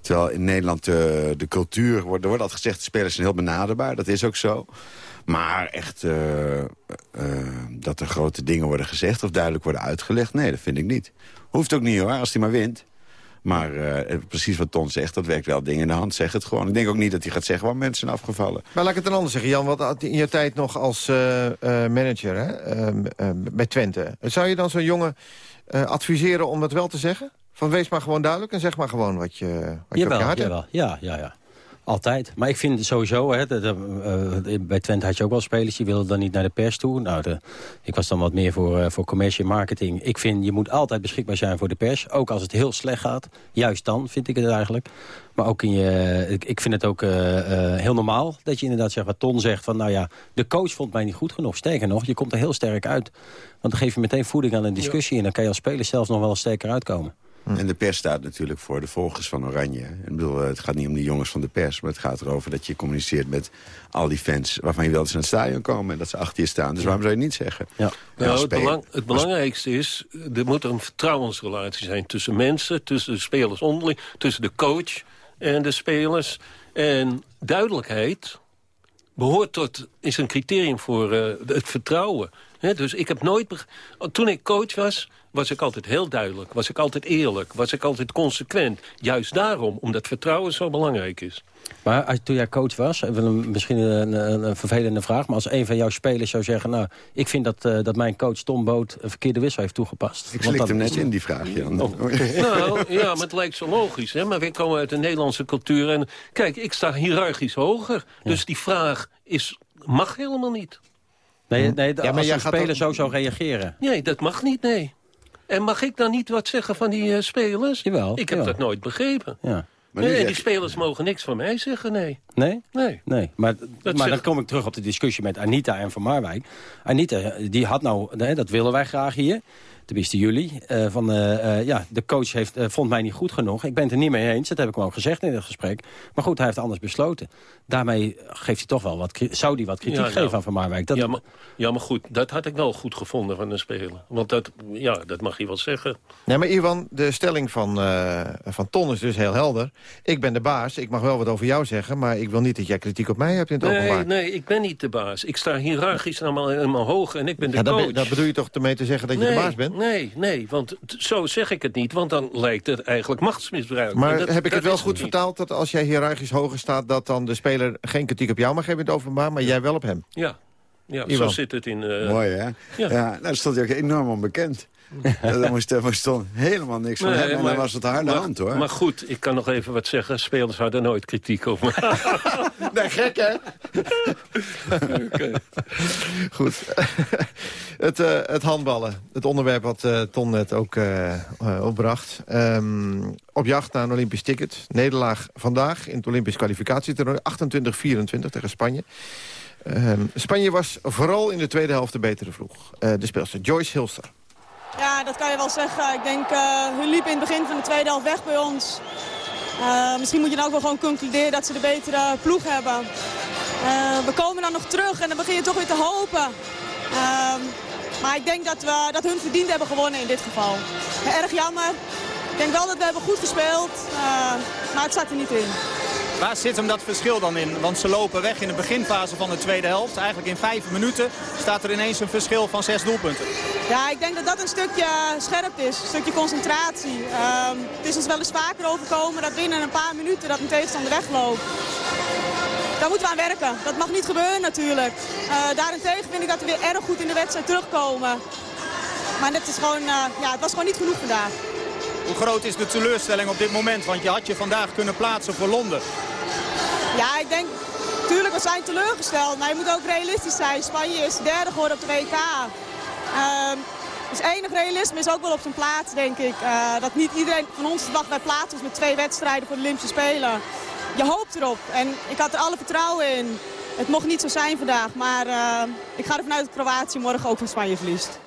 Terwijl in Nederland uh, de cultuur, wordt, er wordt altijd gezegd... de spelers zijn heel benaderbaar, dat is ook zo. Maar echt uh, dat er grote dingen worden gezegd of duidelijk worden uitgelegd... nee, dat vind ik niet. Hoeft ook niet hoor, als hij maar wint. Maar uh, precies wat Ton zegt, dat werkt wel dingen in de hand. Zeg het gewoon. Ik denk ook niet dat hij gaat zeggen waar mensen zijn afgevallen. Maar laat ik het een ander zeggen, Jan. Wat in je tijd nog als uh, uh, manager hè, ehm, bij Twente... zou je dan zo'n jongen adviseren om dat wel te zeggen? Van wees maar gewoon duidelijk en zeg maar gewoon wat je, wat jawel, je op je hart hebt. Ja, ja, ja. Altijd. Maar ik vind sowieso, hè, dat, uh, bij Twente had je ook wel spelers... die wilden dan niet naar de pers toe. Nou, de, ik was dan wat meer voor, uh, voor commercie marketing. Ik vind, je moet altijd beschikbaar zijn voor de pers. Ook als het heel slecht gaat. Juist dan, vind ik het eigenlijk. Maar ook in je, ik, ik vind het ook uh, heel normaal dat je inderdaad zegt... wat Ton zegt, van nou ja, de coach vond mij niet goed genoeg. Sterker nog, je komt er heel sterk uit. Want dan geef je meteen voeding aan een discussie... Ja. en dan kan je als speler zelfs nog wel sterker uitkomen. En de pers staat natuurlijk voor de volgers van Oranje. Ik bedoel, het gaat niet om die jongens van de pers... maar het gaat erover dat je communiceert met al die fans... waarvan je wel eens naar het stadion komen en dat ze achter je staan. Dus waarom zou je het niet zeggen? Ja. Nou, het, belang, het belangrijkste is, er moet een vertrouwensrelatie zijn... tussen mensen, tussen de spelers onderling, tussen de coach en de spelers. En duidelijkheid behoort tot, is een criterium voor uh, het vertrouwen. dus ik heb nooit... Toen ik coach was, was ik altijd heel duidelijk. Was ik altijd eerlijk. Was ik altijd consequent. Juist daarom, omdat vertrouwen zo belangrijk is. Maar als, toen jij coach was, even misschien een, een, een, vervelende vraag... maar als een van jouw spelers zou zeggen... nou, ik vind dat, uh, dat mijn coach Tom Boot een verkeerde wissel heeft toegepast. Ik slikte hem net in, die vraag, Jan. Oh. nou, ja, maar het lijkt zo logisch. Hè? Maar we komen uit de Nederlandse cultuur. En kijk, ik sta hiërarchisch hoger. Dus die vraag is, mag helemaal niet. Nee, nee ja, maar als een speler dan... zo zou reageren. Nee, dat mag niet, nee. En mag ik dan niet wat zeggen van die uh, spelers? Jawel. Ik heb jawel. dat nooit begrepen. Ja. Nee, die spelers mogen niks van mij zeggen, nee. Nee? Nee. nee. Maar, maar dan kom ik terug op de discussie met Anita en Van Marwijk. Anita, die had nou, nee, dat willen wij graag hier tenminste jullie, uh, van uh, ja, de coach heeft, vond mij niet goed genoeg. Ik ben het er niet mee eens, dat heb ik hem ook gezegd in het gesprek. Maar goed, hij heeft anders besloten. Daarmee geeft hij toch wel wat, zou hij wat kritiek ja, geven nou, aan Van Marwijk. Dat... Ja, maar, ja, maar goed, dat had ik wel goed gevonden van een speler. Want dat, ja, dat mag je wel zeggen. Nee, maar Ivan, de stelling van, van Ton is dus heel helder. Ik ben de baas, ik mag wel wat over jou zeggen... maar ik wil niet dat jij kritiek op mij hebt in het nee, openbaar. Nee, ik ben niet de baas. Ik sta hiërarchisch allemaal helemaal hoog en ik ben de ja, coach. Dat bedoel je toch ermee te zeggen dat je nee, de baas bent? Nee, nee, want zo zeg ik het niet. Want dan lijkt het eigenlijk machtsmisbruik. Maar dat, heb ik het wel goed vertaald dat als jij hiërarchisch hoger staat... dat dan de speler geen kritiek op jou mag geven in het openbaar... maar jij wel op hem? Ja, ja zo zit het in... Uh... Mooi, hè? Ja, ja daar stond hij ook enorm onbekend. Daar moest, moest dan helemaal niks van Nee, hebben. En maar- dan was het harde maar, hand, hoor. Maar goed, ik kan nog even wat zeggen. Spelers hadden nooit kritiek op me. Nee, gek, hè? Goed. het, eh, het handballen. Het onderwerp wat eh, Ton net ook eh, eh, opbracht. Ehm, op jacht naar een Olympisch ticket. Nederlaag vandaag in het Olympisch kwalificatietoernooi. 28-24 tegen Spanje. Ehm, Spanje was vooral in de tweede helft de betere vloeg. Eh, de speelster Joyce Hilster. Ja, dat kan je wel zeggen. Ik denk, eh hun liepen in het begin van de tweede helft weg bij ons. Eh, misschien moet je dan ook wel gewoon concluderen dat ze de betere ploeg hebben. We komen dan nog terug en dan begin je toch weer te hopen. Ehm, maar ik denk dat, we, dat hun verdiend hebben gewonnen in dit geval. Erg jammer. Ik denk wel dat we hebben goed gespeeld, maar het zat er niet in. Waar zit hem dat verschil dan in? Want ze lopen weg in de beginfase van de tweede helft. Eigenlijk in vijf minuten staat er ineens een verschil van zes doelpunten. Ja, ik denk dat dat een stukje scherp is, een stukje concentratie. Ehm, het is ons wel eens vaker overkomen dat binnen een paar minuten dat een tegenstander wegloopt. Daar moeten we aan werken. Dat mag niet gebeuren natuurlijk. Eh, daarentegen vind ik dat we weer erg goed in de wedstrijd terugkomen. Maar het, is gewoon, eh, ja, het was gewoon niet genoeg vandaag. Hoe groot is de teleurstelling op dit moment? Want je had je vandaag kunnen plaatsen voor Londen. Ja, ik denk, natuurlijk we zijn teleurgesteld, maar je moet ook realistisch zijn. Spanje is derde geworden op de WK. Ehm, dus enig realisme is ook wel op zijn plaats, denk ik. Eh, dat niet iedereen van ons verwacht bij plaats met twee wedstrijden voor de Olympische Spelen. Je hoopt erop en ik had er alle vertrouwen in. Het mocht niet zo zijn vandaag, maar eh, ik ga ervan uit dat Kroatië morgen ook van Spanje verliest.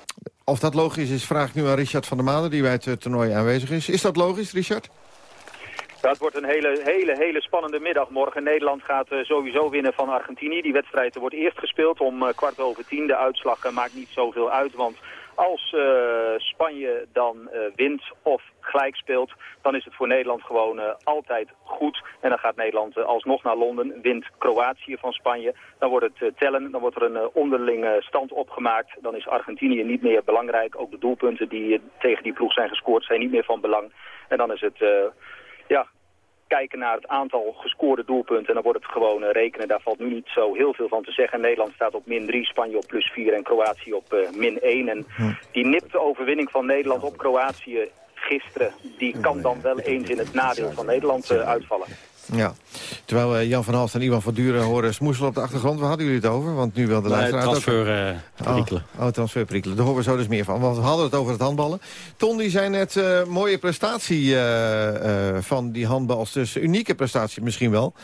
Of dat logisch is, vraag ik nu aan Richard van der Maden... die bij het eh, toernooi aanwezig is. Is dat logisch, Richard? Dat wordt een hele, hele, hele spannende middag morgen. Nederland gaat eh, sowieso winnen van Argentinië. Die wedstrijd wordt eerst gespeeld om eh, kwart over tien. De uitslag maakt niet zoveel uit, want als eh, Spanje dan eh, wint of gelijk speelt, dan is het voor Nederland gewoon eh, altijd goed. En dan gaat Nederland alsnog naar Londen, wint Kroatië van Spanje. Dan wordt het tellen, dan wordt er een onderlinge stand opgemaakt. Dan is Argentinië niet meer belangrijk. Ook de doelpunten die tegen die ploeg zijn gescoord zijn niet meer van belang. En dan is het... ja, kijken naar het aantal gescoorde doelpunten. En dan wordt het gewoon eh, rekenen. Daar valt nu niet zo heel veel van te zeggen. Nederland staat op min 3, Spanje op plus 4 en Kroatië op eh, min 1. En die nipte overwinning van Nederland op Kroatië gisteren... die kan dan wel eens in het nadeel van Nederland eh, uitvallen. Ja. Terwijl eh, Jan van Halst en Iwan van Duren horen smoeselen op de achtergrond. Waar hadden jullie het over? Want nu wil de Nee, luisteraar... het ook- transferperikelen. Oh, oh, transferperikelen. Daar horen we zo dus meer van. Want we hadden het over het handballen. Ton, die zei net eh, mooie prestatie eh, eh, van die handbals. Dus unieke prestatie misschien wel.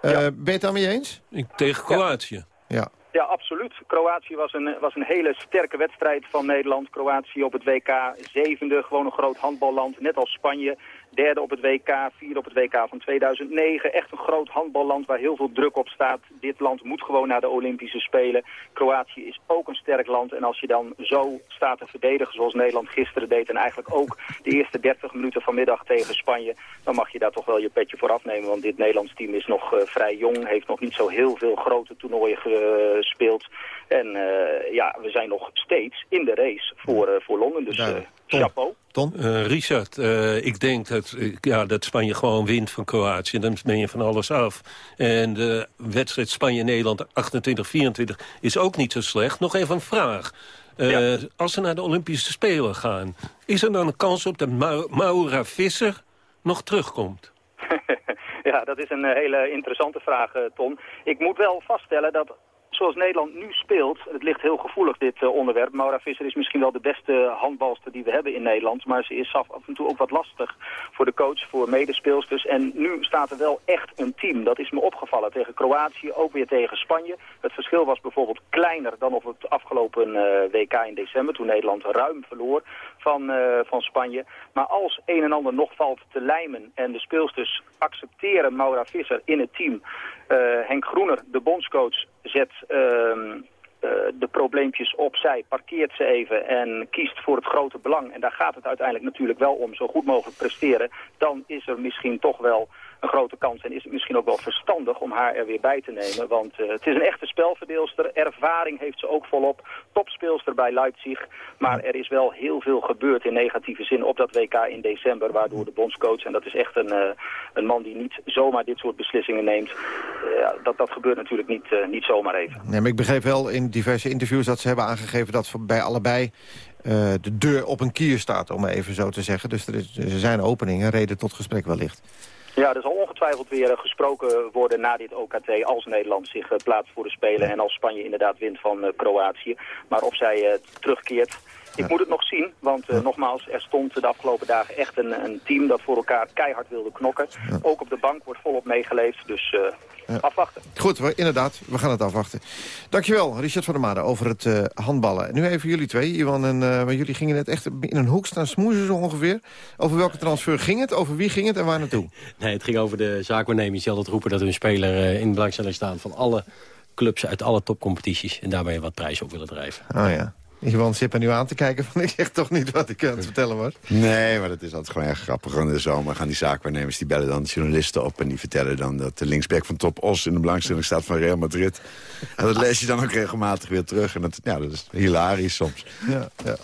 Eh, Ben je het daarmee eens? Ik, tegen Kroatië. Ja. Ja, absoluut. Kroatië was een, was een hele sterke wedstrijd van Nederland. Kroatië op het WK zevende, gewoon een groot handballand, net als Spanje. Derde op het WK, vierde op het WK van 2009. Echt een groot handballand waar heel veel druk op staat. Dit land moet gewoon naar de Olympische Spelen. Kroatië is ook een sterk land. En als je dan zo staat te verdedigen zoals Nederland gisteren deed... en eigenlijk ook de eerste 30 minuten vanmiddag tegen Spanje... dan mag je daar toch wel je petje voor afnemen. Want dit Nederlands team is nog uh, vrij jong. Heeft nog niet zo heel veel grote toernooien gespeeld. En uh, ja, we zijn nog steeds in de race voor, uh, voor Londen. Dus chapeau. Ton? Uh, Richard, uh, ik denk dat, uh, ja, dat Spanje gewoon wint van Kroatië. Dan ben je van alles af. En de wedstrijd Spanje-Nederland 28-24 is ook niet zo slecht. Nog even een vraag. Ja. Als ze naar de Olympische Spelen gaan... is er dan een kans op dat Ma Maura Visser nog terugkomt? ja, dat is een hele interessante vraag, Ton. Ik moet wel vaststellen dat zoals Nederland nu speelt, het ligt heel gevoelig dit uh, onderwerp. Maura Visser is misschien wel de beste handbalster die we hebben in Nederland. Maar ze is af, en toe ook wat lastig voor de coach, voor medespeelsters. En nu staat er wel echt een team. Dat is me opgevallen tegen Kroatië, ook weer tegen Spanje. Het verschil was bijvoorbeeld kleiner dan op het afgelopen uh, WK in december. Toen Nederland ruim verloor van, uh, van Spanje. Maar als een en ander nog valt te lijmen en de speelsters accepteren Maura Visser in het team... Henk Groener, de bondscoach, zet uh, de probleempjes opzij, parkeert ze even en kiest voor het grote belang. En daar gaat het uiteindelijk natuurlijk wel om, zo goed mogelijk presteren. Dan is er misschien toch wel een grote kans. En is het misschien ook wel verstandig om haar er weer bij te nemen. Want uh, het is een echte spelverdeelster. Ervaring heeft ze ook volop. Topspeelster bij Leipzig. Maar er is wel heel veel gebeurd in negatieve zin op dat WK in december. Waardoor de bondscoach, en dat is echt een, uh, een man die niet zomaar dit soort beslissingen neemt. Uh, dat, dat gebeurt natuurlijk niet, niet zomaar even. Nee, maar ik begreep wel in diverse interviews dat ze hebben aangegeven dat bij allebei de deur op een kier staat, om maar even zo te zeggen. Dus er zijn openingen, reden tot gesprek wellicht. Ja, er zal ongetwijfeld weer gesproken worden na dit OKT als Nederland zich uh, plaatst voor de Spelen en als Spanje inderdaad wint van uh, Kroatië. Maar of zij terugkeert, ik moet het nog zien, want uh, nogmaals, er stond de afgelopen dagen echt een, een, team dat voor elkaar keihard wilde knokken. Ja. Ook op de bank wordt volop meegeleefd, dus uh, ja. afwachten. Goed, we, inderdaad, we gaan het afwachten. Dankjewel, Richard van der Made, over het uh, handballen. Nu even jullie twee, Iwan en uh, jullie gingen net echt in een hoek staan smoezen zo ongeveer. Over welke transfer ging het, over wie ging het en waar naartoe? Nee, het ging over de zaakwaarnemers die altijd roepen dat hun speler in belangstelling staan van alle clubs uit alle topcompetities. En daarmee wat prijs op willen drijven. Oh ja. Iwan zit me nu aan te kijken van ik zeg toch niet wat ik aan het vertellen was. Nee, maar dat is altijd gewoon erg grappig. In de zomer gaan die zaakwaarnemers, die bellen dan journalisten op... en die vertellen dan dat de linksback van Top Os in de belangstelling staat van Real Madrid. En dat lees je dan ook regelmatig weer terug. En dat, ja, dat is hilarisch soms. Ja, ja.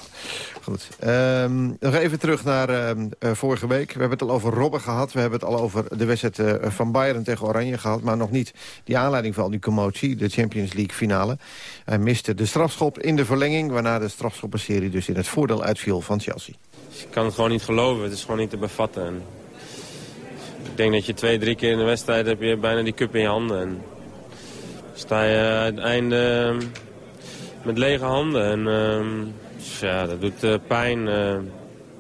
Goed. Um, nog even terug naar uh, uh, vorige week. We hebben het al over Robben gehad. We hebben het al over de wedstrijd uh, van Bayern tegen Oranje gehad. Maar nog niet die aanleiding van die commotie. De Champions League finale. Hij miste de strafschop in de verlenging. Waarna de strafschoppenserie dus in het voordeel uitviel van Chelsea. Ik kan het gewoon niet geloven. Het is gewoon niet te bevatten. En ik denk dat je twee, drie keer in de wedstrijd heb je bijna die cup in je handen. En sta je aan het einde met lege handen. En uh, ja, dat doet uh, pijn. Uh,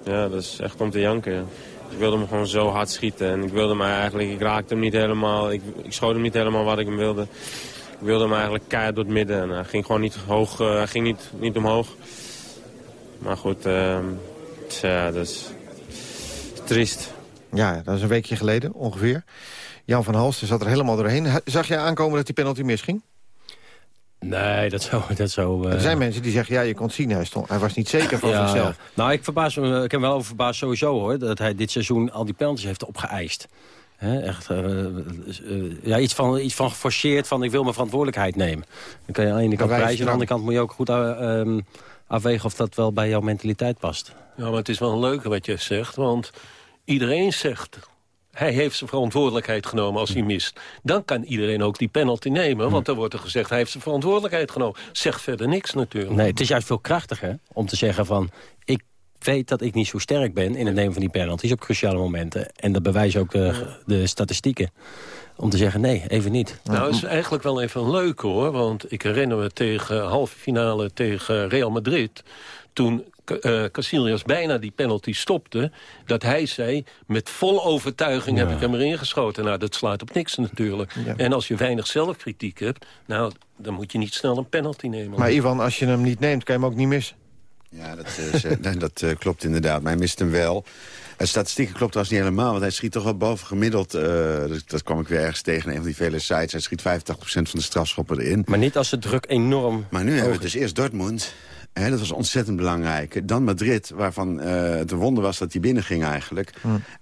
ja, dat is echt om te janken. Ik wilde hem gewoon zo hard schieten. En ik wilde hem eigenlijk, ik raakte hem niet helemaal. Ik, ik schoot hem niet helemaal wat ik hem wilde. Ik wilde hem eigenlijk keihard door het midden. En hij ging gewoon niet hoog, uh, hij ging niet, niet omhoog. Maar goed, uh, tja, dat is triest. Ja, dat is een weekje geleden ongeveer. Jan van Halsten zat er helemaal doorheen. Zag jij aankomen dat die penalty misging? Nee, dat zou... Dat zou uh... Er zijn mensen die zeggen, ja, je kon zien, hij, stond, hij was niet zeker van ja, zichzelf. Ja. Nou, ik, verbaas me, ik heb wel over verbaasd sowieso, hoor... dat hij dit seizoen al die penalties heeft opgeëist. He, echt, uh, uh, ja, iets, van, iets van geforceerd van ik wil mijn verantwoordelijkheid nemen. Dan kan je aan de ene kant prijzen, aan de andere kant moet je ook goed um, afwegen of dat wel bij jouw mentaliteit past. Ja, maar het is wel een leuke wat je zegt, want iedereen zegt hij heeft zijn verantwoordelijkheid genomen als hij mist. Dan kan iedereen ook die penalty nemen. Want dan wordt er gezegd, hij heeft zijn verantwoordelijkheid genomen. Zegt verder niks natuurlijk. Nee, het is juist veel krachtiger om te zeggen van... ik weet dat ik niet zo sterk ben in het nemen van die penalties op cruciale momenten. En dat bewijzen ook de, de statistieken. Om te zeggen, nee, even niet. Nou, het is eigenlijk wel even een leuke hoor. Want ik herinner me tegen halve finale tegen Real Madrid. Toen uh, Casillas bijna die penalty stopte... dat hij zei, met vol overtuiging heb ik hem erin geschoten. Nou, dat slaat op niks natuurlijk. En als je weinig zelfkritiek hebt... nou, dan moet je niet snel een penalty nemen. Maar Ivan, als je hem niet neemt, kan je hem ook niet missen. Ja, dat, uh, dat uh, klopt inderdaad. Maar hij mist hem wel. De statistieken klopt trouwens niet helemaal, want hij schiet toch wel boven gemiddeld. Uh, dat, dat, kwam ik weer ergens tegen in een van die vele sites. Hij schiet 85% van de strafschoppen erin. Maar niet als de druk enorm... Maar nu hebben we dus eerst Dortmund dat was ontzettend belangrijk. Dan Madrid, waarvan uh, het een wonder was dat hij binnenging eigenlijk.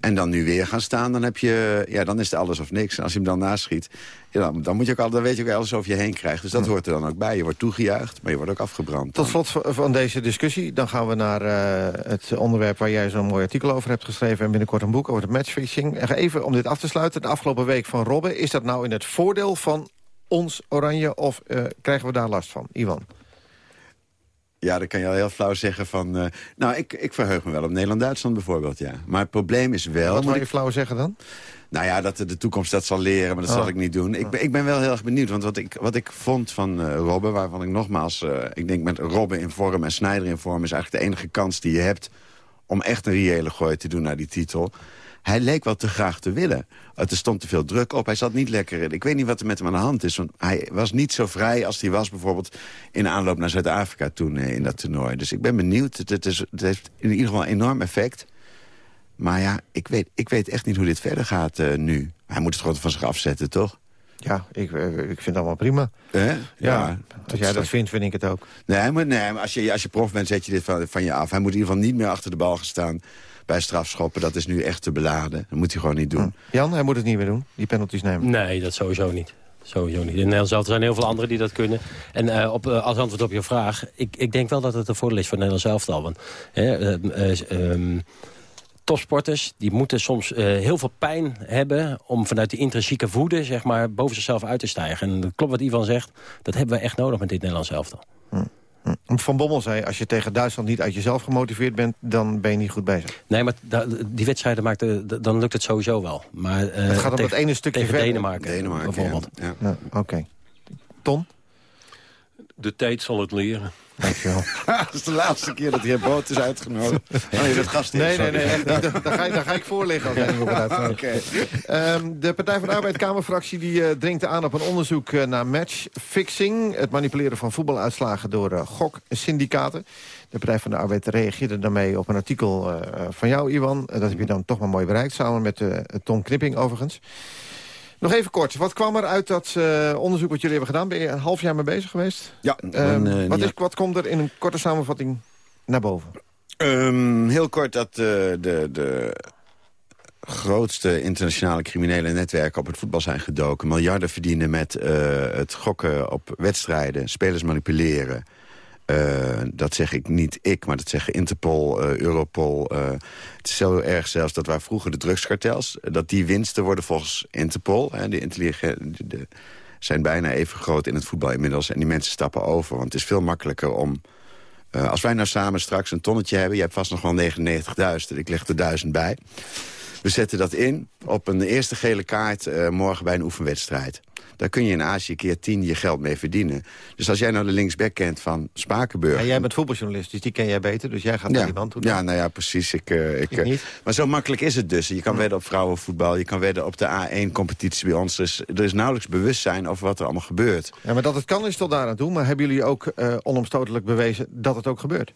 En dan nu weer gaan staan, dan, heb je, ja, dan is het alles of niks. En als je hem dan naschiet, ja, dan, dan, moet je ook al, dan weet je ook alles over je heen krijgt. Dus dat hoort er dan ook bij. Je wordt toegejuicht, maar je wordt ook afgebrand. Tot slot van deze discussie, dan gaan we naar uh, het onderwerp... waar jij zo'n mooi artikel over hebt geschreven... en binnenkort een boek over de matchfixing. Even om dit af te sluiten, de afgelopen week van Robben... is dat nou in het voordeel van ons Oranje of uh, krijgen we daar last van? Ivan? Ja, dan kan je al heel flauw zeggen van... Uh, nou, ik, ik verheug me wel op Nederland-Duitsland bijvoorbeeld, ja. Maar het probleem is wel... Wat wil je flauw zeggen dan? Nou ja, dat de toekomst dat zal leren, maar dat zal oh. ik niet doen. Ik, ben, ik ben wel heel erg benieuwd, want wat ik, wat ik vond van uh, Robben... waarvan ik nogmaals, uh, ik denk met Robben in vorm en Snijder in vorm... is eigenlijk de enige kans die je hebt om echt een reële gooi te doen naar die titel hij leek wel te graag te willen. Er stond te veel druk op, hij zat niet lekker in. Ik weet niet wat er met hem aan de hand is. Want hij was niet zo vrij als hij was bijvoorbeeld... in aanloop naar Zuid-Afrika toen eh, in dat toernooi. Dus ik ben benieuwd. Het, is, het heeft in ieder geval een enorm effect. Maar ja, ik weet, ik weet echt niet hoe dit verder gaat uh, nu. Hij moet het gewoon van zich afzetten, toch? Ja, ik, eh, ik vind het allemaal prima. Ja, ja, als jij dat vindt, vind ik het ook. Nee, maar, nee, maar als, je, als je prof bent, zet je dit van, van je af. Hij moet in ieder geval niet meer achter de bal gaan staan bij strafschoppen. Dat is nu echt te beladen. Dat moet hij gewoon niet doen. Hm. Jan, hij moet het niet meer doen, die penalties nemen. Nee, dat sowieso niet. Sowieso niet. In Nederland zelf zijn heel veel anderen die dat kunnen. En uh, op, uh, als antwoord op je vraag... Ik, ik denk wel dat het een voordeel is voor Nederland zelf al. Want, hè, uh, topsporters die moeten soms heel veel pijn hebben... om vanuit die intrinsieke woede zeg maar, boven zichzelf uit te stijgen. En dat klopt wat Ivan zegt. Dat hebben we echt nodig met dit Nederlands elftal. Hm. Van Bommel zei, als je tegen Duitsland niet uit jezelf gemotiveerd bent... dan ben je niet goed bezig. Nee, maar die wedstrijden maakten, dan lukt het sowieso wel. Maar, uh, het gaat om dat ene stukje tegen Denemarken, Denemarken, bijvoorbeeld. Ja. ja. Oké. Ton? De tijd zal het leren. Dankjewel. dat is de laatste keer dat hij Boot is uitgenodigd. Oh, je bent gast Nee, nee, nee. Daar, ga, ik, daar ga ik voor liggen op Oké. Um, de Partij van de Arbeid Kamerfractie die, uh, dringt aan op een onderzoek uh, naar matchfixing. Het manipuleren van voetbaluitslagen door uh, goksyndicaten. De Partij van de Arbeid reageerde daarmee op een artikel van jou, Iwan. dat heb je dan toch maar mooi bereikt, samen met Tom Knipping overigens. Nog even kort, wat kwam er uit dat uh, onderzoek wat jullie hebben gedaan? Ben je een half jaar mee bezig geweest? Ja. Um, uh, wat, is, wat komt er in een korte samenvatting naar boven? Um, heel kort dat uh, de, de grootste internationale criminele netwerken op het voetbal zijn gedoken. Miljarden verdienen met het gokken op wedstrijden, spelers manipuleren... Uh, dat zeg ik niet ik, maar dat zeggen Interpol, uh, Europol. Uh, het is zo erg zelfs dat waar vroeger de drugskartels... dat die winsten worden volgens Interpol... Hè, de intelligente, de, zijn bijna even groot in het voetbal inmiddels... en die mensen stappen over, want het is veel makkelijker om... als wij nou samen straks een tonnetje hebben... je hebt vast nog wel 99.000, ik leg er 1000 bij... We zetten dat in op een eerste gele kaart morgen bij een oefenwedstrijd. Daar kun je in Azië keer tien je geld mee verdienen. Dus als jij nou de linksback kent van Spakenburg... En jij bent voetbaljournalist, dus die ken jij beter. Dus jij gaat ja, naar die band toe. Ja, nou ja, precies. Ik, uh, ik, ik maar zo makkelijk is het dus. Je kan wedden op vrouwenvoetbal. Je kan wedden op de A1-competitie bij ons. Dus er is nauwelijks bewustzijn over wat er allemaal gebeurt. Ja, maar dat het kan is tot daar aan toe. Maar hebben jullie ook uh, onomstotelijk bewezen dat het ook gebeurt?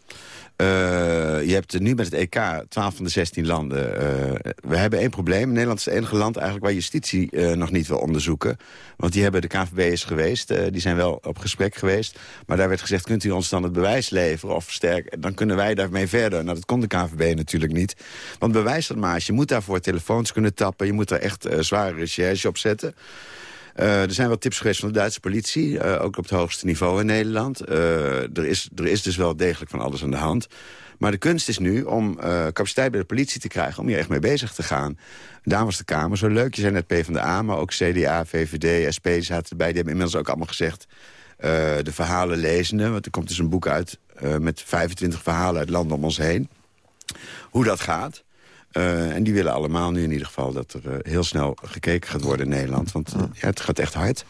Uh, je hebt nu met het EK 12 van de 16 landen. Uh, we hebben één probleem. Nederland is het enige land eigenlijk waar justitie uh, nog niet wil onderzoeken. Want die hebben de KVB is geweest. die zijn wel op gesprek geweest. Maar daar werd gezegd, kunt u ons dan het bewijs leveren of versterken? Dan kunnen wij daarmee verder. Nou, dat kon de KVB natuurlijk niet. Want bewijs dat maar. Je moet daarvoor telefoons kunnen tappen. Je moet er echt zware recherche op zetten. Uh, er zijn wel tips geweest van de Duitse politie, uh, ook op het hoogste niveau in Nederland. Uh, er, is, er is dus wel degelijk van alles aan de hand. Maar de kunst is nu om capaciteit bij de politie te krijgen... om hier echt mee bezig te gaan. Daar was de Kamer zo leuk. Je zei net PvdA, maar ook CDA, VVD, SP zaten erbij. Die hebben inmiddels ook allemaal gezegd... de verhalen lezende, want er komt dus een boek uit... met 25 verhalen uit landen om ons heen. Hoe dat gaat. Uh, en die willen allemaal nu in ieder geval dat er uh, heel snel gekeken gaat worden in Nederland. Want uh, ja, het gaat echt hard.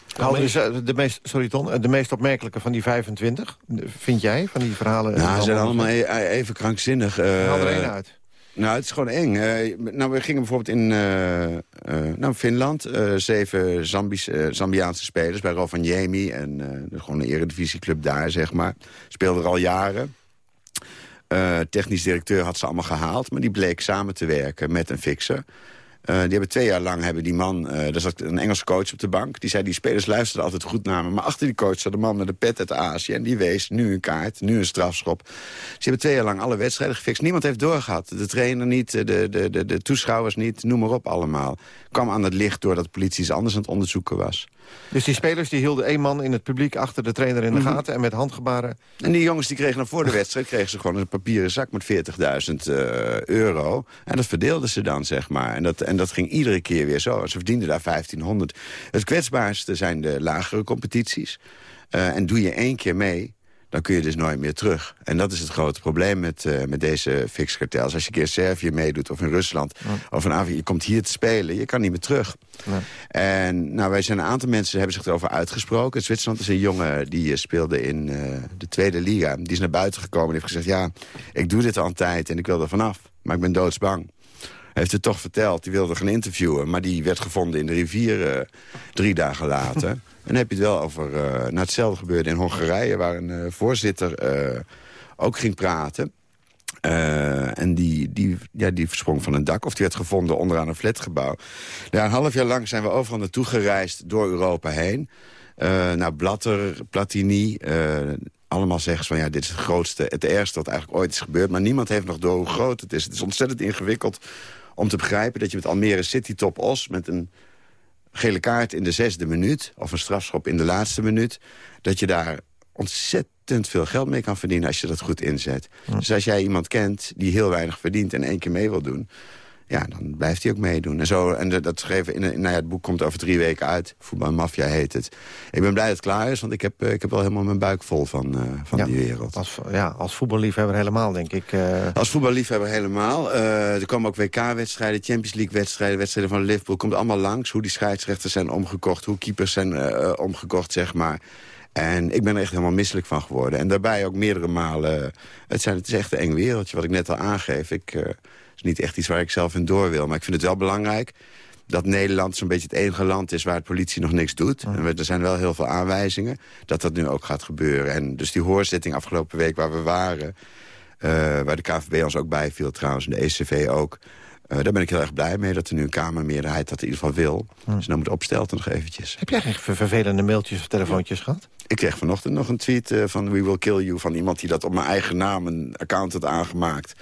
De meest, sorry Ton, de meest opmerkelijke van die 25, vind jij, van die verhalen? Nou, ze zijn allemaal e even krankzinnig. Haal er één uit. Nou, het is gewoon eng. Uh, nou, we gingen bijvoorbeeld in uh, uh, nou, Finland. zeven Zambiaanse spelers bij Rovaniemi. En gewoon een eredivisieclub daar, zeg maar. Speelden er al jaren. Technisch directeur had ze allemaal gehaald. Maar die bleek samen te werken met een fixer. Uh, die hebben twee jaar lang hebben die man, uh, er zat een Engelse coach op de bank. Die zei, die spelers luisterden altijd goed naar me. Maar achter die coach zat een man met een pet uit Azië. En die wees nu een kaart, nu een strafschop. Ze hebben twee jaar lang alle wedstrijden gefixt. Niemand heeft doorgehad. De trainer niet, de, de, de, de toeschouwers niet, noem maar op allemaal. Kwam aan het licht doordat de politie iets anders aan het onderzoeken was. Dus die spelers die hielden één man in het publiek achter de trainer in de gaten... Mm -hmm. en met handgebaren... En die jongens die kregen dan voor de wedstrijd kregen ze gewoon een papieren zak met 40.000 uh, euro. En dat verdeelden ze dan, zeg maar. En dat, en dat ging iedere keer weer zo. Ze verdienden daar 1500. Het kwetsbaarste zijn de lagere competities. Uh, en doe je één keer mee, dan kun je dus nooit meer terug. En dat is het grote probleem met, uh, met deze fixkartels. Als je een keer Servië meedoet of in Rusland ja. of in Afrika... je komt hier te spelen, je kan niet meer terug. Ja. En nou, wij zijn een aantal mensen hebben zich erover uitgesproken. In Zwitserland is een jongen die uh, speelde in uh, de tweede liga. Die is naar buiten gekomen en heeft gezegd... ja, ik doe dit al een tijd en ik wil er vanaf, maar ik ben doodsbang heeft het toch verteld. Die wilde gaan interviewen, maar die werd gevonden in de rivier uh, drie dagen later. en dan heb je het wel over... Uh, nou, hetzelfde gebeurde in Hongarije, waar een uh, voorzitter ook ging praten. en die, die, ja, die versprong van een dak. Of die werd gevonden onderaan een flatgebouw. Een half jaar lang zijn we overal naartoe gereisd door Europa heen. naar Blatter, Platini allemaal zeggen van ja, dit is het grootste, het ergste wat eigenlijk ooit is gebeurd. Maar niemand heeft nog door hoe groot het is. Het is ontzettend ingewikkeld om te begrijpen dat je met Almere City top Os... met een gele kaart in de zesde minuut... of een strafschop in de laatste minuut... dat je daar ontzettend veel geld mee kan verdienen als je dat goed inzet. Dus als jij iemand kent die heel weinig verdient en één keer mee wil doen ja, dan blijft hij ook meedoen. En, zo, en dat schreven in, nou ja, het boek komt over drie weken uit. Voetbalmafia heet het. Ik ben blij dat het klaar is, want ik heb, ik heb wel helemaal mijn buik vol van, uh, van ja, die wereld. Als, ja, als voetballiefhebber helemaal, denk ik. Uh... Als voetballiefhebber helemaal. Uh, er komen ook WK-wedstrijden, Champions League-wedstrijden... wedstrijden van Liverpool, komt allemaal langs. Hoe die scheidsrechters zijn omgekocht, hoe keepers zijn omgekocht, zeg maar... En ik ben er echt helemaal misselijk van geworden. En daarbij ook meerdere malen... Het, zijn, het is echt een eng wereldje, wat ik net al aangeef. Ik, is niet echt iets waar ik zelf in door wil. Maar ik vind het wel belangrijk dat Nederland zo'n beetje het enige land is... waar de politie nog niks doet. En er zijn wel heel veel aanwijzingen dat dat nu ook gaat gebeuren. En dus die hoorzitting afgelopen week waar we waren... Uh, waar de KVB ons ook bij viel trouwens, en de ECV ook... Uh, daar ben ik heel erg blij mee dat er nu een Kamermeerderheid dat in ieder geval wil. Hm. Dus dan moet opstelten nog eventjes. Heb jij geen vervelende mailtjes of telefoontjes ja. gehad? Ik kreeg vanochtend nog een tweet uh, van We Will Kill You... van iemand die dat op mijn eigen naam een account had aangemaakt...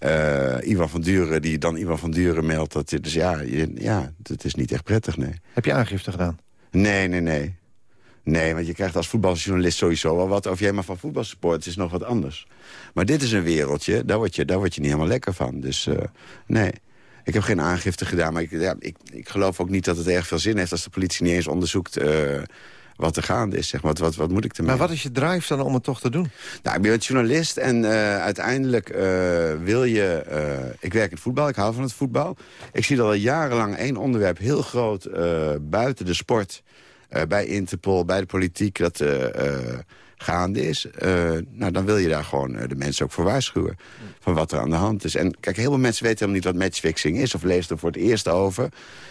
Uh, Ivan van Duren, die dan Ivan van Duren meldt. Dat, dus ja, je, ja, het is niet echt prettig, nee. Heb je aangifte gedaan? Nee, nee, nee. Nee, want je krijgt als voetbaljournalist sowieso wel wat... of jij maar van voetbalsupport is nog wat anders. Maar dit is een wereldje, daar word je, daar word je niet helemaal lekker van. Dus uh, nee, ik heb geen aangifte gedaan. Maar ik, ja, ik, ik geloof ook niet dat het erg veel zin heeft... als de politie niet eens onderzoekt... Uh, wat er gaande is. Zeg. Wat, wat, wat moet ik ermee? Maar wat is je drive dan om het toch te doen? Nou, ik ben journalist en uh, uiteindelijk uh, wil je... Uh, ik werk in het voetbal, ik hou van het voetbal. Ik zie dat al jarenlang één onderwerp heel groot buiten de sport... bij Interpol, bij de politiek, dat gaande is. nou, dan wil je daar gewoon de mensen ook voor waarschuwen. Van wat er aan de hand is. En kijk, heel veel mensen weten helemaal niet wat matchfixing is... of lezen er voor het eerst over.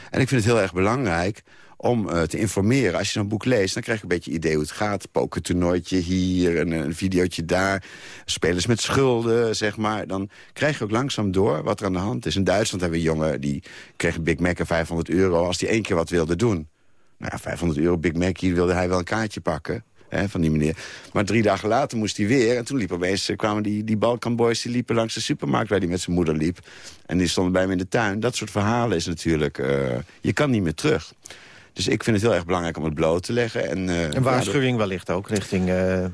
En ik vind het heel erg belangrijk om uh, te informeren. Als je zo'n boek leest, dan krijg je een beetje idee hoe het gaat. Pokertoernooitje hier, een, een videootje daar. Spelers met schulden, zeg maar. Dan krijg je ook langzaam door wat er aan de hand is. In Duitsland hebben we een jongen die kreeg een Big Mac en 500 euro... als hij één keer wat wilde doen. Nou ja, 500 euro Big Mac, hier wilde hij wel een kaartje pakken. Hè, van die meneer. Maar drie dagen later moest hij weer. En toen liep opeens, kwamen die, die Balkanboys die liepen langs de supermarkt... waar hij met zijn moeder liep. En die stonden bij hem in de tuin. Dat soort verhalen is natuurlijk... Uh, je kan niet meer terug. Dus ik vind het heel erg belangrijk om het bloot te leggen. En, uh, een waarschuwing wellicht ook richting... Uh,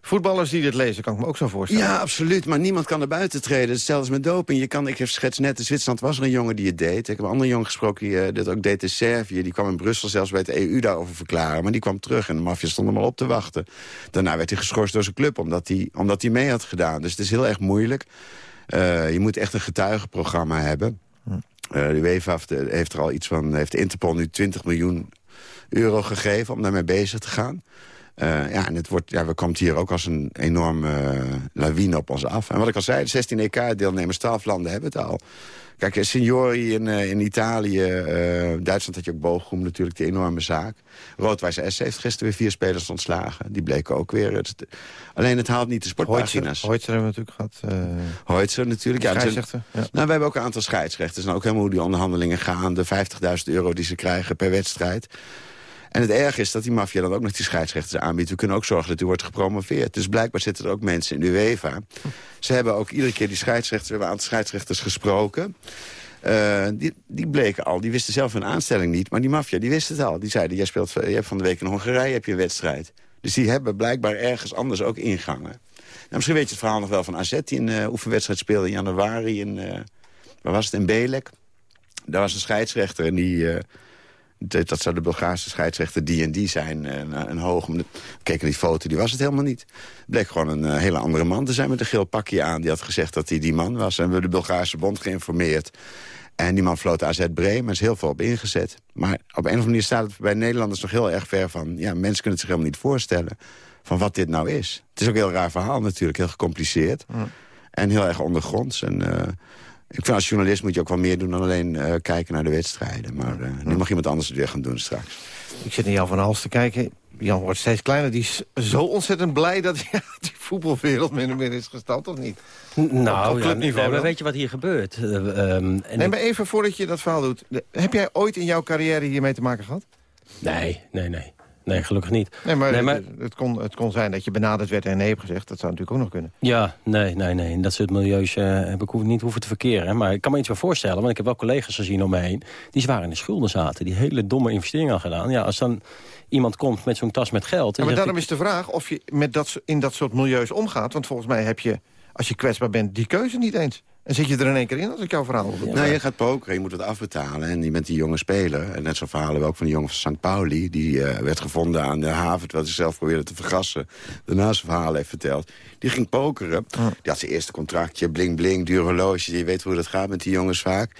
voetballers die dit lezen, kan ik me ook zo voorstellen. Ja, absoluut. Maar niemand kan er buiten treden. Hetzelfde als met doping. Je kan, ik heb schets net, in Zwitserland was er een jongen die het deed. Ik heb een andere jongen gesproken die uh, dit ook deed in Servië. Die kwam in Brussel zelfs bij het EU daarover verklaren. Maar die kwam terug en de maffia stond er maar op te wachten. Daarna werd hij geschorst door zijn club, omdat hij, omdat hij mee had gedaan. Dus het is heel erg moeilijk. Eh, je moet echt een getuigenprogramma hebben. Uh, de UEFA heeft, heeft, er al iets van, heeft Interpol nu 20 miljoen euro gegeven om daarmee bezig te gaan. Uh, ja, en het wordt, ja, we komt hier ook als een enorme lawine op ons af. En wat ik al zei, de 16 EK-deelnemers, 12 landen hebben het al. Kijk, Signori in, uh, in Italië, Duitsland had je ook Bochum natuurlijk, die enorme zaak. Roodwijs S heeft gisteren weer vier spelers ontslagen. Die bleken ook weer... Het, alleen het haalt niet de sportpagina's. Hoitzer hebben we natuurlijk gehad. Uh, Hoitzer natuurlijk. Ja. Nou, we hebben ook een aantal scheidsrechters. En ook helemaal hoe die onderhandelingen gaan. De 50.000 euro die ze krijgen per wedstrijd. En het erg is dat die maffia dan ook nog die scheidsrechters aanbiedt. We kunnen ook zorgen dat u wordt gepromoveerd. Dus blijkbaar zitten er ook mensen in de UEFA. Ze hebben ook iedere keer die scheidsrechters... We hebben een aantal scheidsrechters gesproken. Uh, die, die bleken al, die wisten zelf hun aanstelling niet. Maar die maffia, die wist het al. Die zeiden, jij speelt, van de week in Hongarije heb je een wedstrijd. Dus die hebben blijkbaar ergens anders ook ingangen. Nou, misschien weet je het verhaal nog wel van AZ... die een uh, oefenwedstrijd speelde in januari in... Uh, waar was het? In Belek. Daar was een scheidsrechter en die dat zou de Bulgaarse scheidsrechter die en die zijn. En, een hoog. We keken die foto, die was het helemaal niet. Het bleek gewoon een uh, hele andere man te zijn met een geel pakje aan. Die had gezegd dat hij die man was. En we hebben de Bulgaarse bond geïnformeerd. En die man floot AZ Bremen, is heel veel op ingezet. Maar op een of andere manier staat het bij Nederlanders nog heel erg ver van... ja, mensen kunnen het zich helemaal niet voorstellen van wat dit nou is. Het is ook een heel raar verhaal natuurlijk, heel gecompliceerd. En heel erg ondergronds. En uh, ik vind als journalist moet je ook wel meer doen dan alleen uh, kijken naar de wedstrijden. Maar uh, nu mag iemand anders het weer gaan doen straks. Ik zit naar Jan van Hals te kijken. Jan wordt steeds kleiner. Die is zo ontzettend blij dat ja, die voetbalwereld min of meer is gestald, of niet? Nou, op, op clubniveau. Ja, maar weet je wat hier gebeurt? Uh, um, en nee, maar even voordat je dat verhaal doet. Heb jij ooit in jouw carrière hiermee te maken gehad? Nee, nee, nee. Nee, gelukkig niet. Nee, maar, nee, maar... Het, kon, het kon zijn dat je benaderd werd en nee hebt gezegd. Dat zou natuurlijk ook nog kunnen. Ja, nee, nee, nee. In dat soort milieus uh, heb ik niet hoeven te verkeren. Maar ik kan me iets wel voorstellen, want ik heb wel collega's gezien om me heen... die zwaar in de schulden zaten, die hele domme investeringen al gedaan. Ja, als dan iemand komt met zo'n tas met geld... Ja, maar daarom ik... is de vraag of je met dat, in dat soort milieus omgaat. Want volgens mij heb je, als je kwetsbaar bent, die keuze niet eens. En zit je er in één keer in als ik jouw verhaal hoor? Nou, je gaat pokeren, je moet het afbetalen. En je bent die jonge speler. En net zo'n verhaal hebben we ook van die jongen van St. Pauli. Die uh, werd gevonden aan de haven, terwijl hij zelf probeerde te vergassen. Daarna zijn verhaal heeft verteld. Die ging pokeren. Die had zijn eerste contractje, bling bling, duur horloge. Je weet hoe dat gaat met die jongens vaak.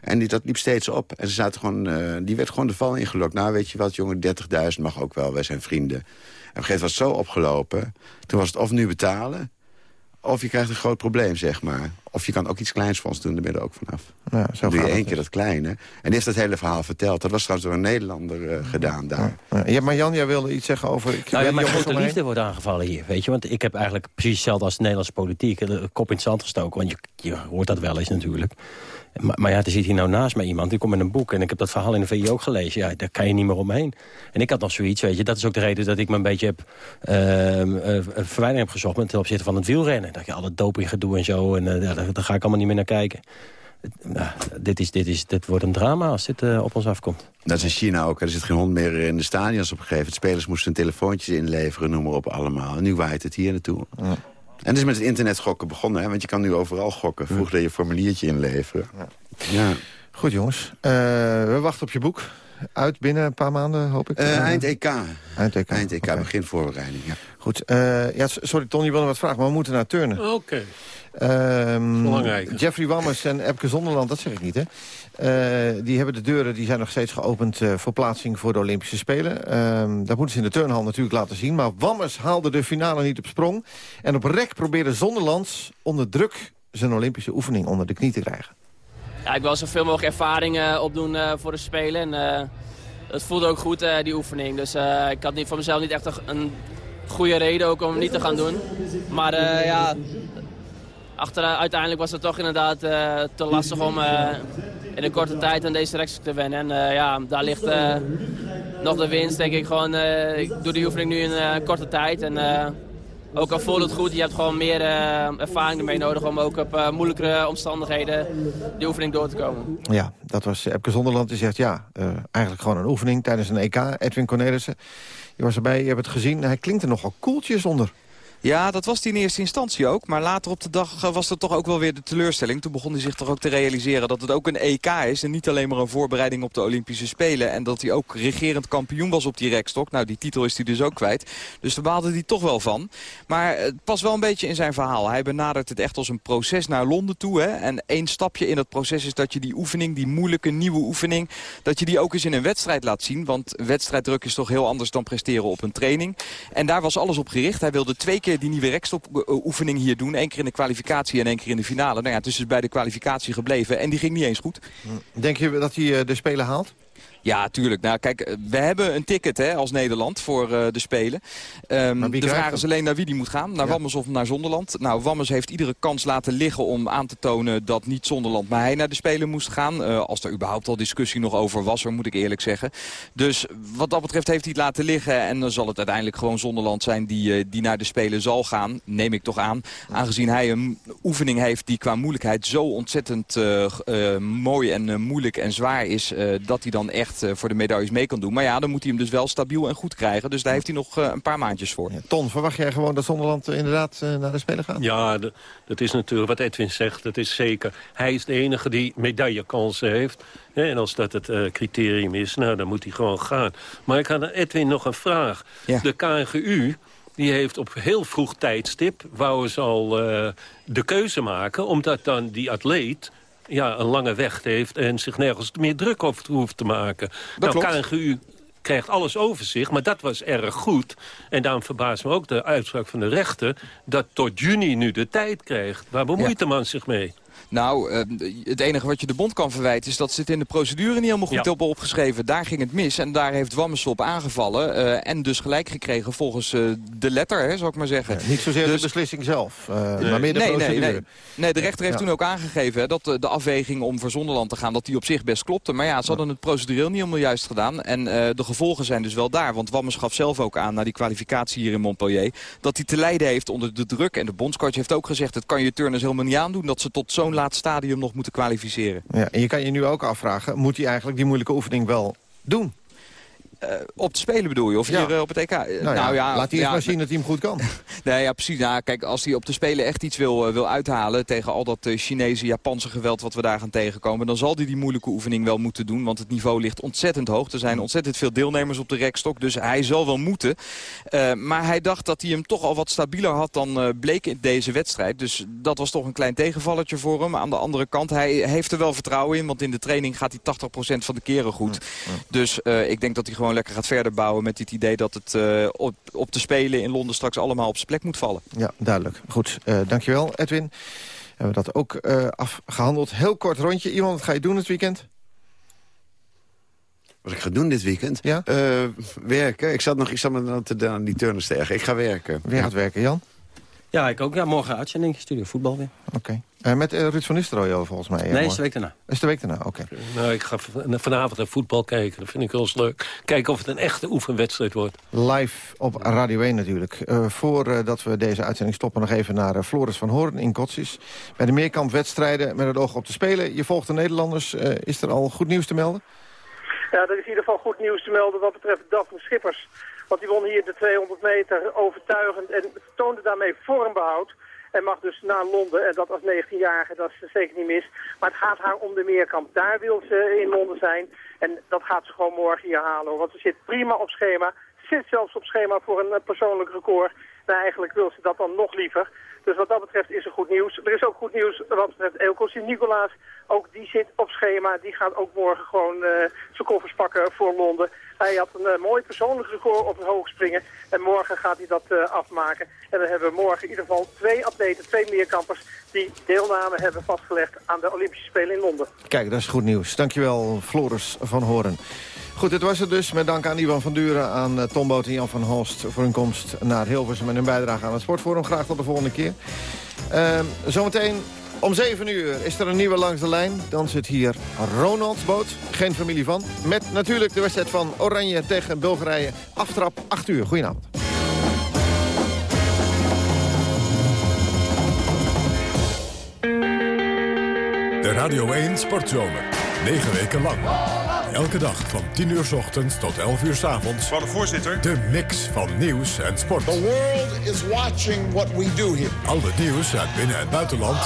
En die, dat liep steeds op. En ze zaten gewoon, uh, die werd gewoon de val ingelokt. Nou, weet je wat, jongen, 30.000 mag ook wel. Wij zijn vrienden. En op een gegeven moment was het zo opgelopen. Toen was het of nu betalen of je krijgt een groot probleem, zeg maar. Of je kan ook iets kleins voor ons doen, daar ben je er ook vanaf. Ja, zo doe je één keer dat kleine. En die heeft dat hele verhaal verteld. Dat was trouwens door een Nederlander uh, gedaan daar. Ja, ja. maar Jan, jij wilde iets zeggen over... Ik nou, ja, mijn grote liefde wordt aangevallen hier, weet je. Want ik heb eigenlijk precies hetzelfde als de Nederlandse politiek. De kop in het zand gestoken, want je, je hoort dat wel eens natuurlijk. Maar, maar, ja, er zit hier nou naast mij iemand. Die komt met een boek en ik heb dat verhaal in de VI ook gelezen. Ja, daar kan je niet meer omheen. En ik had nog zoiets, weet je. Dat is ook de reden dat ik me een beetje heb, uh, uh, verwijdering heb gezocht... ten opzichte van het wielrennen. Dat je al het dopinggedoe en zo. En uh, daar, daar, ga ik allemaal niet meer naar kijken. Nou, dit, is, dit, is, dit wordt een drama als dit op ons afkomt. Dat is in China ook. Er zit geen hond meer in de stadions op een gegeven moment. Spelers moesten hun telefoontjes inleveren, noem maar op allemaal. En nu waait het hier naartoe. Ja. En het is met het internet gokken begonnen, hè? want je kan nu overal gokken. Vroeger deed je formuliertje inleveren. Ja. ja. Goed jongens, uh, we wachten op je boek. Uit binnen een paar maanden, hoop ik? Uh, eind EK. Eind EK, eind EK okay. begin voorbereiding, ja. Goed, uh, ja, sorry Ton, je wilde wat vragen, maar we moeten naar turnen. Oké. Okay. Um, Jeffrey Wammers en Epke Zonderland, dat zeg ik niet, hè? Uh, die hebben de deuren die zijn nog steeds geopend uh, voor plaatsing voor de Olympische Spelen. Uh, dat moeten ze in de turnhal natuurlijk laten zien. Maar Wammers haalde de finale niet op sprong. En op rek probeerde Zonderland onder druk zijn Olympische oefening onder de knie te krijgen. Ja, ik wil zoveel mogelijk ervaring opdoen voor de Spelen. En, het voelde ook goed, die oefening. Dus ik had niet, voor mezelf niet echt een goede reden ook om het niet te gaan doen. Maar ja, achter, uiteindelijk was het toch inderdaad uh, te lastig om uh, in een korte tijd aan deze rechtstuk te wennen. En ja, daar ligt nog de winst, denk ik. Gewoon, ik doe die oefening nu in korte tijd. En ook al voelt het goed, je hebt gewoon meer ervaring ermee nodig... om ook op moeilijkere omstandigheden die oefening door te komen. Ja, dat was Epke Zonderland. Die zegt ja, eigenlijk gewoon een oefening tijdens een EK. Edwin Cornelissen, je was erbij, je hebt het gezien. Hij klinkt er nogal koeltjes onder. Ja, dat was hij in eerste instantie ook. Maar later op de dag was er toch ook wel weer de teleurstelling. Toen begon hij zich toch ook te realiseren dat het ook een EK is... en niet alleen maar een voorbereiding op de Olympische Spelen. En dat hij ook regerend kampioen was op die rekstok. Nou, die titel is hij dus ook kwijt. Dus daar baalde hij toch wel van. Maar het past wel een beetje in zijn verhaal. Hij benadert het echt als een proces naar Londen toe. Hè? En één stapje in dat proces is dat je die oefening, die moeilijke nieuwe oefening... dat je die ook eens in een wedstrijd laat zien. Want wedstrijddruk is toch heel anders dan presteren op een training. En daar was alles op gericht. Hij wilde twee keer die nieuwe rekstopoefening hier doen. Eén keer in de kwalificatie en één keer in de finale. Nou ja, het is dus bij de kwalificatie gebleven. En die ging niet eens goed. Denk je dat hij eh, de Spelen haalt? Ja, tuurlijk. Nou, kijk, eh, we hebben een ticket hè, als Nederland voor uh, de Spelen. Um, de vraag is alleen naar wie die moet gaan. Naar ja. Wammers of naar Zonderland. Nou, Wammers heeft iedere kans laten liggen om aan te tonen dat niet Zonderland, maar hij naar de Spelen moest gaan. Uh, als er überhaupt al discussie nog over was, moet ik eerlijk zeggen. Dus wat dat betreft heeft hij het laten liggen. En dan zal het uiteindelijk gewoon Zonderland zijn die, die naar de Spelen zal gaan. Neem ik toch aan. Aangezien hij een oefening heeft die qua moeilijkheid zo ontzettend mooi en moeilijk en zwaar is. dat hij dan echt eh, voor de medailles mee kan doen. Maar ja, dan moet hij hem dus wel stabiel en goed krijgen. Dus daar heeft hij nog eh, een paar maandjes voor. Ja, Ton, verwacht jij gewoon dat Zonderland eh, inderdaad naar de Spelen gaat? Ja, dat is natuurlijk wat Edwin zegt. Dat is zeker. Hij is de enige die medaillekansen heeft. En als dat het criterium is, nou, dan moet hij gewoon gaan. Maar ik had aan Edwin nog een vraag. De KNGU die heeft op heel vroeg tijdstip... wou ze al de keuze maken, omdat dan die atleet ja, een lange weg heeft... en zich nergens meer druk over hoeft te maken. Dat nou, KNGU krijgt alles over zich, maar dat was erg goed. En daarom verbaast me ook de uitspraak van de rechter... dat tot juni nu de tijd krijgt. Waar bemoeit de man zich mee? Nou, uh, het enige wat je de bond kan verwijten... is dat ze het in de procedure niet helemaal goed ja. hebben opgeschreven. Daar ging het mis en daar heeft Wammes op aangevallen. Uh, en dus gelijk gekregen volgens uh, de letter, hè, zou ik maar zeggen. Ja, niet zozeer dus, de beslissing zelf, nee. maar meer de nee, procedure. Nee, nee. nee de rechter heeft ja. toen ook aangegeven hè, dat de, afweging om voor Zonderland te gaan... dat die op zich best klopte. Maar ja, ze hadden het procedureel niet helemaal juist gedaan. En de gevolgen zijn dus wel daar. Want Wammes gaf zelf ook aan, na die kwalificatie hier in Montpellier... dat hij te lijden heeft onder de druk. En de bondscoach heeft ook gezegd... het kan je turners helemaal niet aandoen dat ze tot zo'n laat stadium nog moeten kwalificeren. Ja, en je kan je nu ook afvragen, moet hij eigenlijk die moeilijke oefening wel doen? Uh, op te spelen bedoel je? Of ja. hier uh, op het EK? Nou, nou ja, ja, laat hij eens maar zien dat hij hem goed kan. nee, ja, precies. Nou, kijk, als hij op de Spelen echt iets wil, uh, wil uithalen... tegen al dat Chinese, Japanse geweld wat we daar gaan tegenkomen... dan zal hij die moeilijke oefening wel moeten doen. Want het niveau ligt ontzettend hoog. Er zijn ontzettend veel deelnemers op de rekstok. Dus hij zal wel moeten. maar hij dacht dat hij hem toch al wat stabieler had dan bleek in deze wedstrijd. Dus dat was toch een klein tegenvallertje voor hem. Aan de andere kant, hij heeft er wel vertrouwen in. Want in de training gaat hij 80% van de keren goed. Dus ik denk dat hij gewoon lekker gaat verder bouwen met dit idee dat het uh, op, op te spelen in Londen straks allemaal op zijn plek moet vallen. Ja, duidelijk. Goed, uh, dankjewel Edwin. Hebben we dat ook uh, afgehandeld. Heel kort rondje. Iemand, wat ga je doen het weekend? Wat ik ga doen dit weekend? Ja? werken. Ik zat nog ik zat met aan die turners tegen. Ik ga werken. Wie gaat werken, Jan? Ja, ik ook. Ja, morgen uitzending, studio voetbal weer. Oké. Okay. Uh, met uh, Ruud van Nistelrooy volgens mij. Nee, is de week daarna. Is de week daarna, oké. Okay. Nou, ik ga vanavond naar voetbal kijken. Dat vind ik wel leuk. Kijken of het een echte oefenwedstrijd wordt. Live op Radio 1 natuurlijk. Uh, voordat we deze uitzending stoppen nog even naar Floris van Hoorn in Kotsis. Bij de meerkampwedstrijden met het oog op te spelen. Je volgt de Nederlanders. is er al goed nieuws te melden? Ja, er is in ieder geval goed nieuws te melden wat betreft Daphne Schippers. Want die won hier de 200 meter overtuigend en toonde daarmee vormbehoud. En mag dus naar Londen, en dat als 19-jarige, dat is zeker niet mis. Maar het gaat haar om de meerkamp. Daar wil ze in Londen zijn. En dat gaat ze gewoon morgen hier halen. Want ze zit prima op schema. Zit zelfs op schema voor een persoonlijk record. Nou, eigenlijk wil ze dat dan nog liever. Dus wat dat betreft is er goed nieuws. Er is ook goed nieuws wat betreft Elko Sint-Nicolaas. Ook die zit op schema. Die gaat ook morgen gewoon uh, zijn koffers pakken voor Londen. Hij had een uh, mooi persoonlijk record op het hoogspringen. En morgen gaat hij dat uh, afmaken. En dan hebben we morgen in ieder geval twee atleten, twee meerkampers... die deelname hebben vastgelegd aan de Olympische Spelen in Londen. Kijk, dat is goed nieuws. Dankjewel, Floris van Horen. Goed, dit was het dus. Met dank aan Ivan van Duren, aan uh, Tom Boot en Jan van Holst... voor hun komst naar Hilversum en hun bijdrage aan het Sportforum. Graag tot de volgende keer. Uh, zometeen om 7 uur is er een nieuwe langs de lijn. Dan zit hier Ronald Boot, geen familie van. Met natuurlijk de wedstrijd van Oranje tegen Bulgarije. Aftrap 8 uur. Goedenavond. De Radio 1 Sportzomer. 9 weken lang. Elke dag van 10 uur s ochtends tot 11 uur s avonds. Van de voorzitter. De mix van nieuws en sport. The world is watching what we do here. Al het nieuws uit binnen- en buitenland.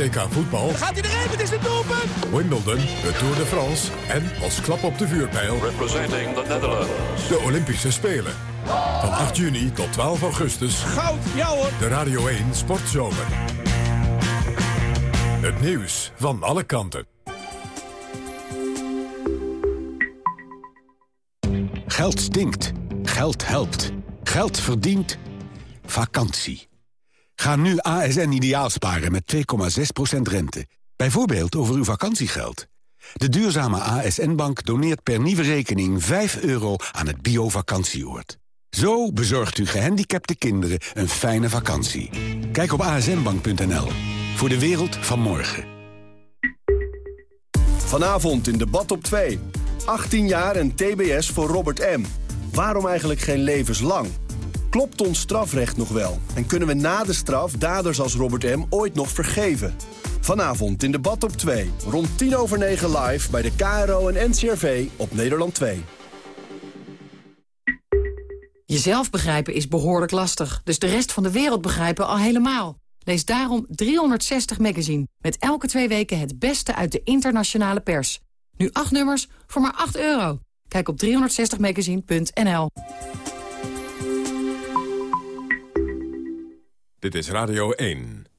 EK voetbal. Gaat hij erin? Het is het doelpunt! Wimbledon, de Tour de France en als klap op de vuurpijl... Representing the Netherlands. De Olympische Spelen. Van 8 juni tot 12 augustus. Goud, ja hoor! De Radio 1 Sportzomer. Het nieuws van alle kanten. Geld stinkt. Geld helpt. Geld verdient. Vakantie. Ga nu ASN ideaal sparen met 2,6% rente. Bijvoorbeeld over uw vakantiegeld. De duurzame ASN-bank doneert per nieuwe rekening 5 euro aan het bio-vakantieoord. Zo bezorgt u gehandicapte kinderen een fijne vakantie. Kijk op asnbank.nl. Voor de wereld van morgen. Vanavond in debat op 2. 18 jaar en TBS voor Robert M. Waarom eigenlijk geen levenslang? Klopt ons strafrecht nog wel? En kunnen we na de straf daders als Robert M. ooit nog vergeven? Vanavond in debat op 2. Rond 10 over 9 live bij de KRO en NCRV op Nederland 2. Jezelf begrijpen is behoorlijk lastig, dus de rest van de wereld begrijpen al helemaal. Lees daarom 360 Magazine, met elke twee weken het beste uit de internationale pers. Nu acht nummers voor maar 8 euro. Kijk op 360magazine.nl. Dit is Radio 1.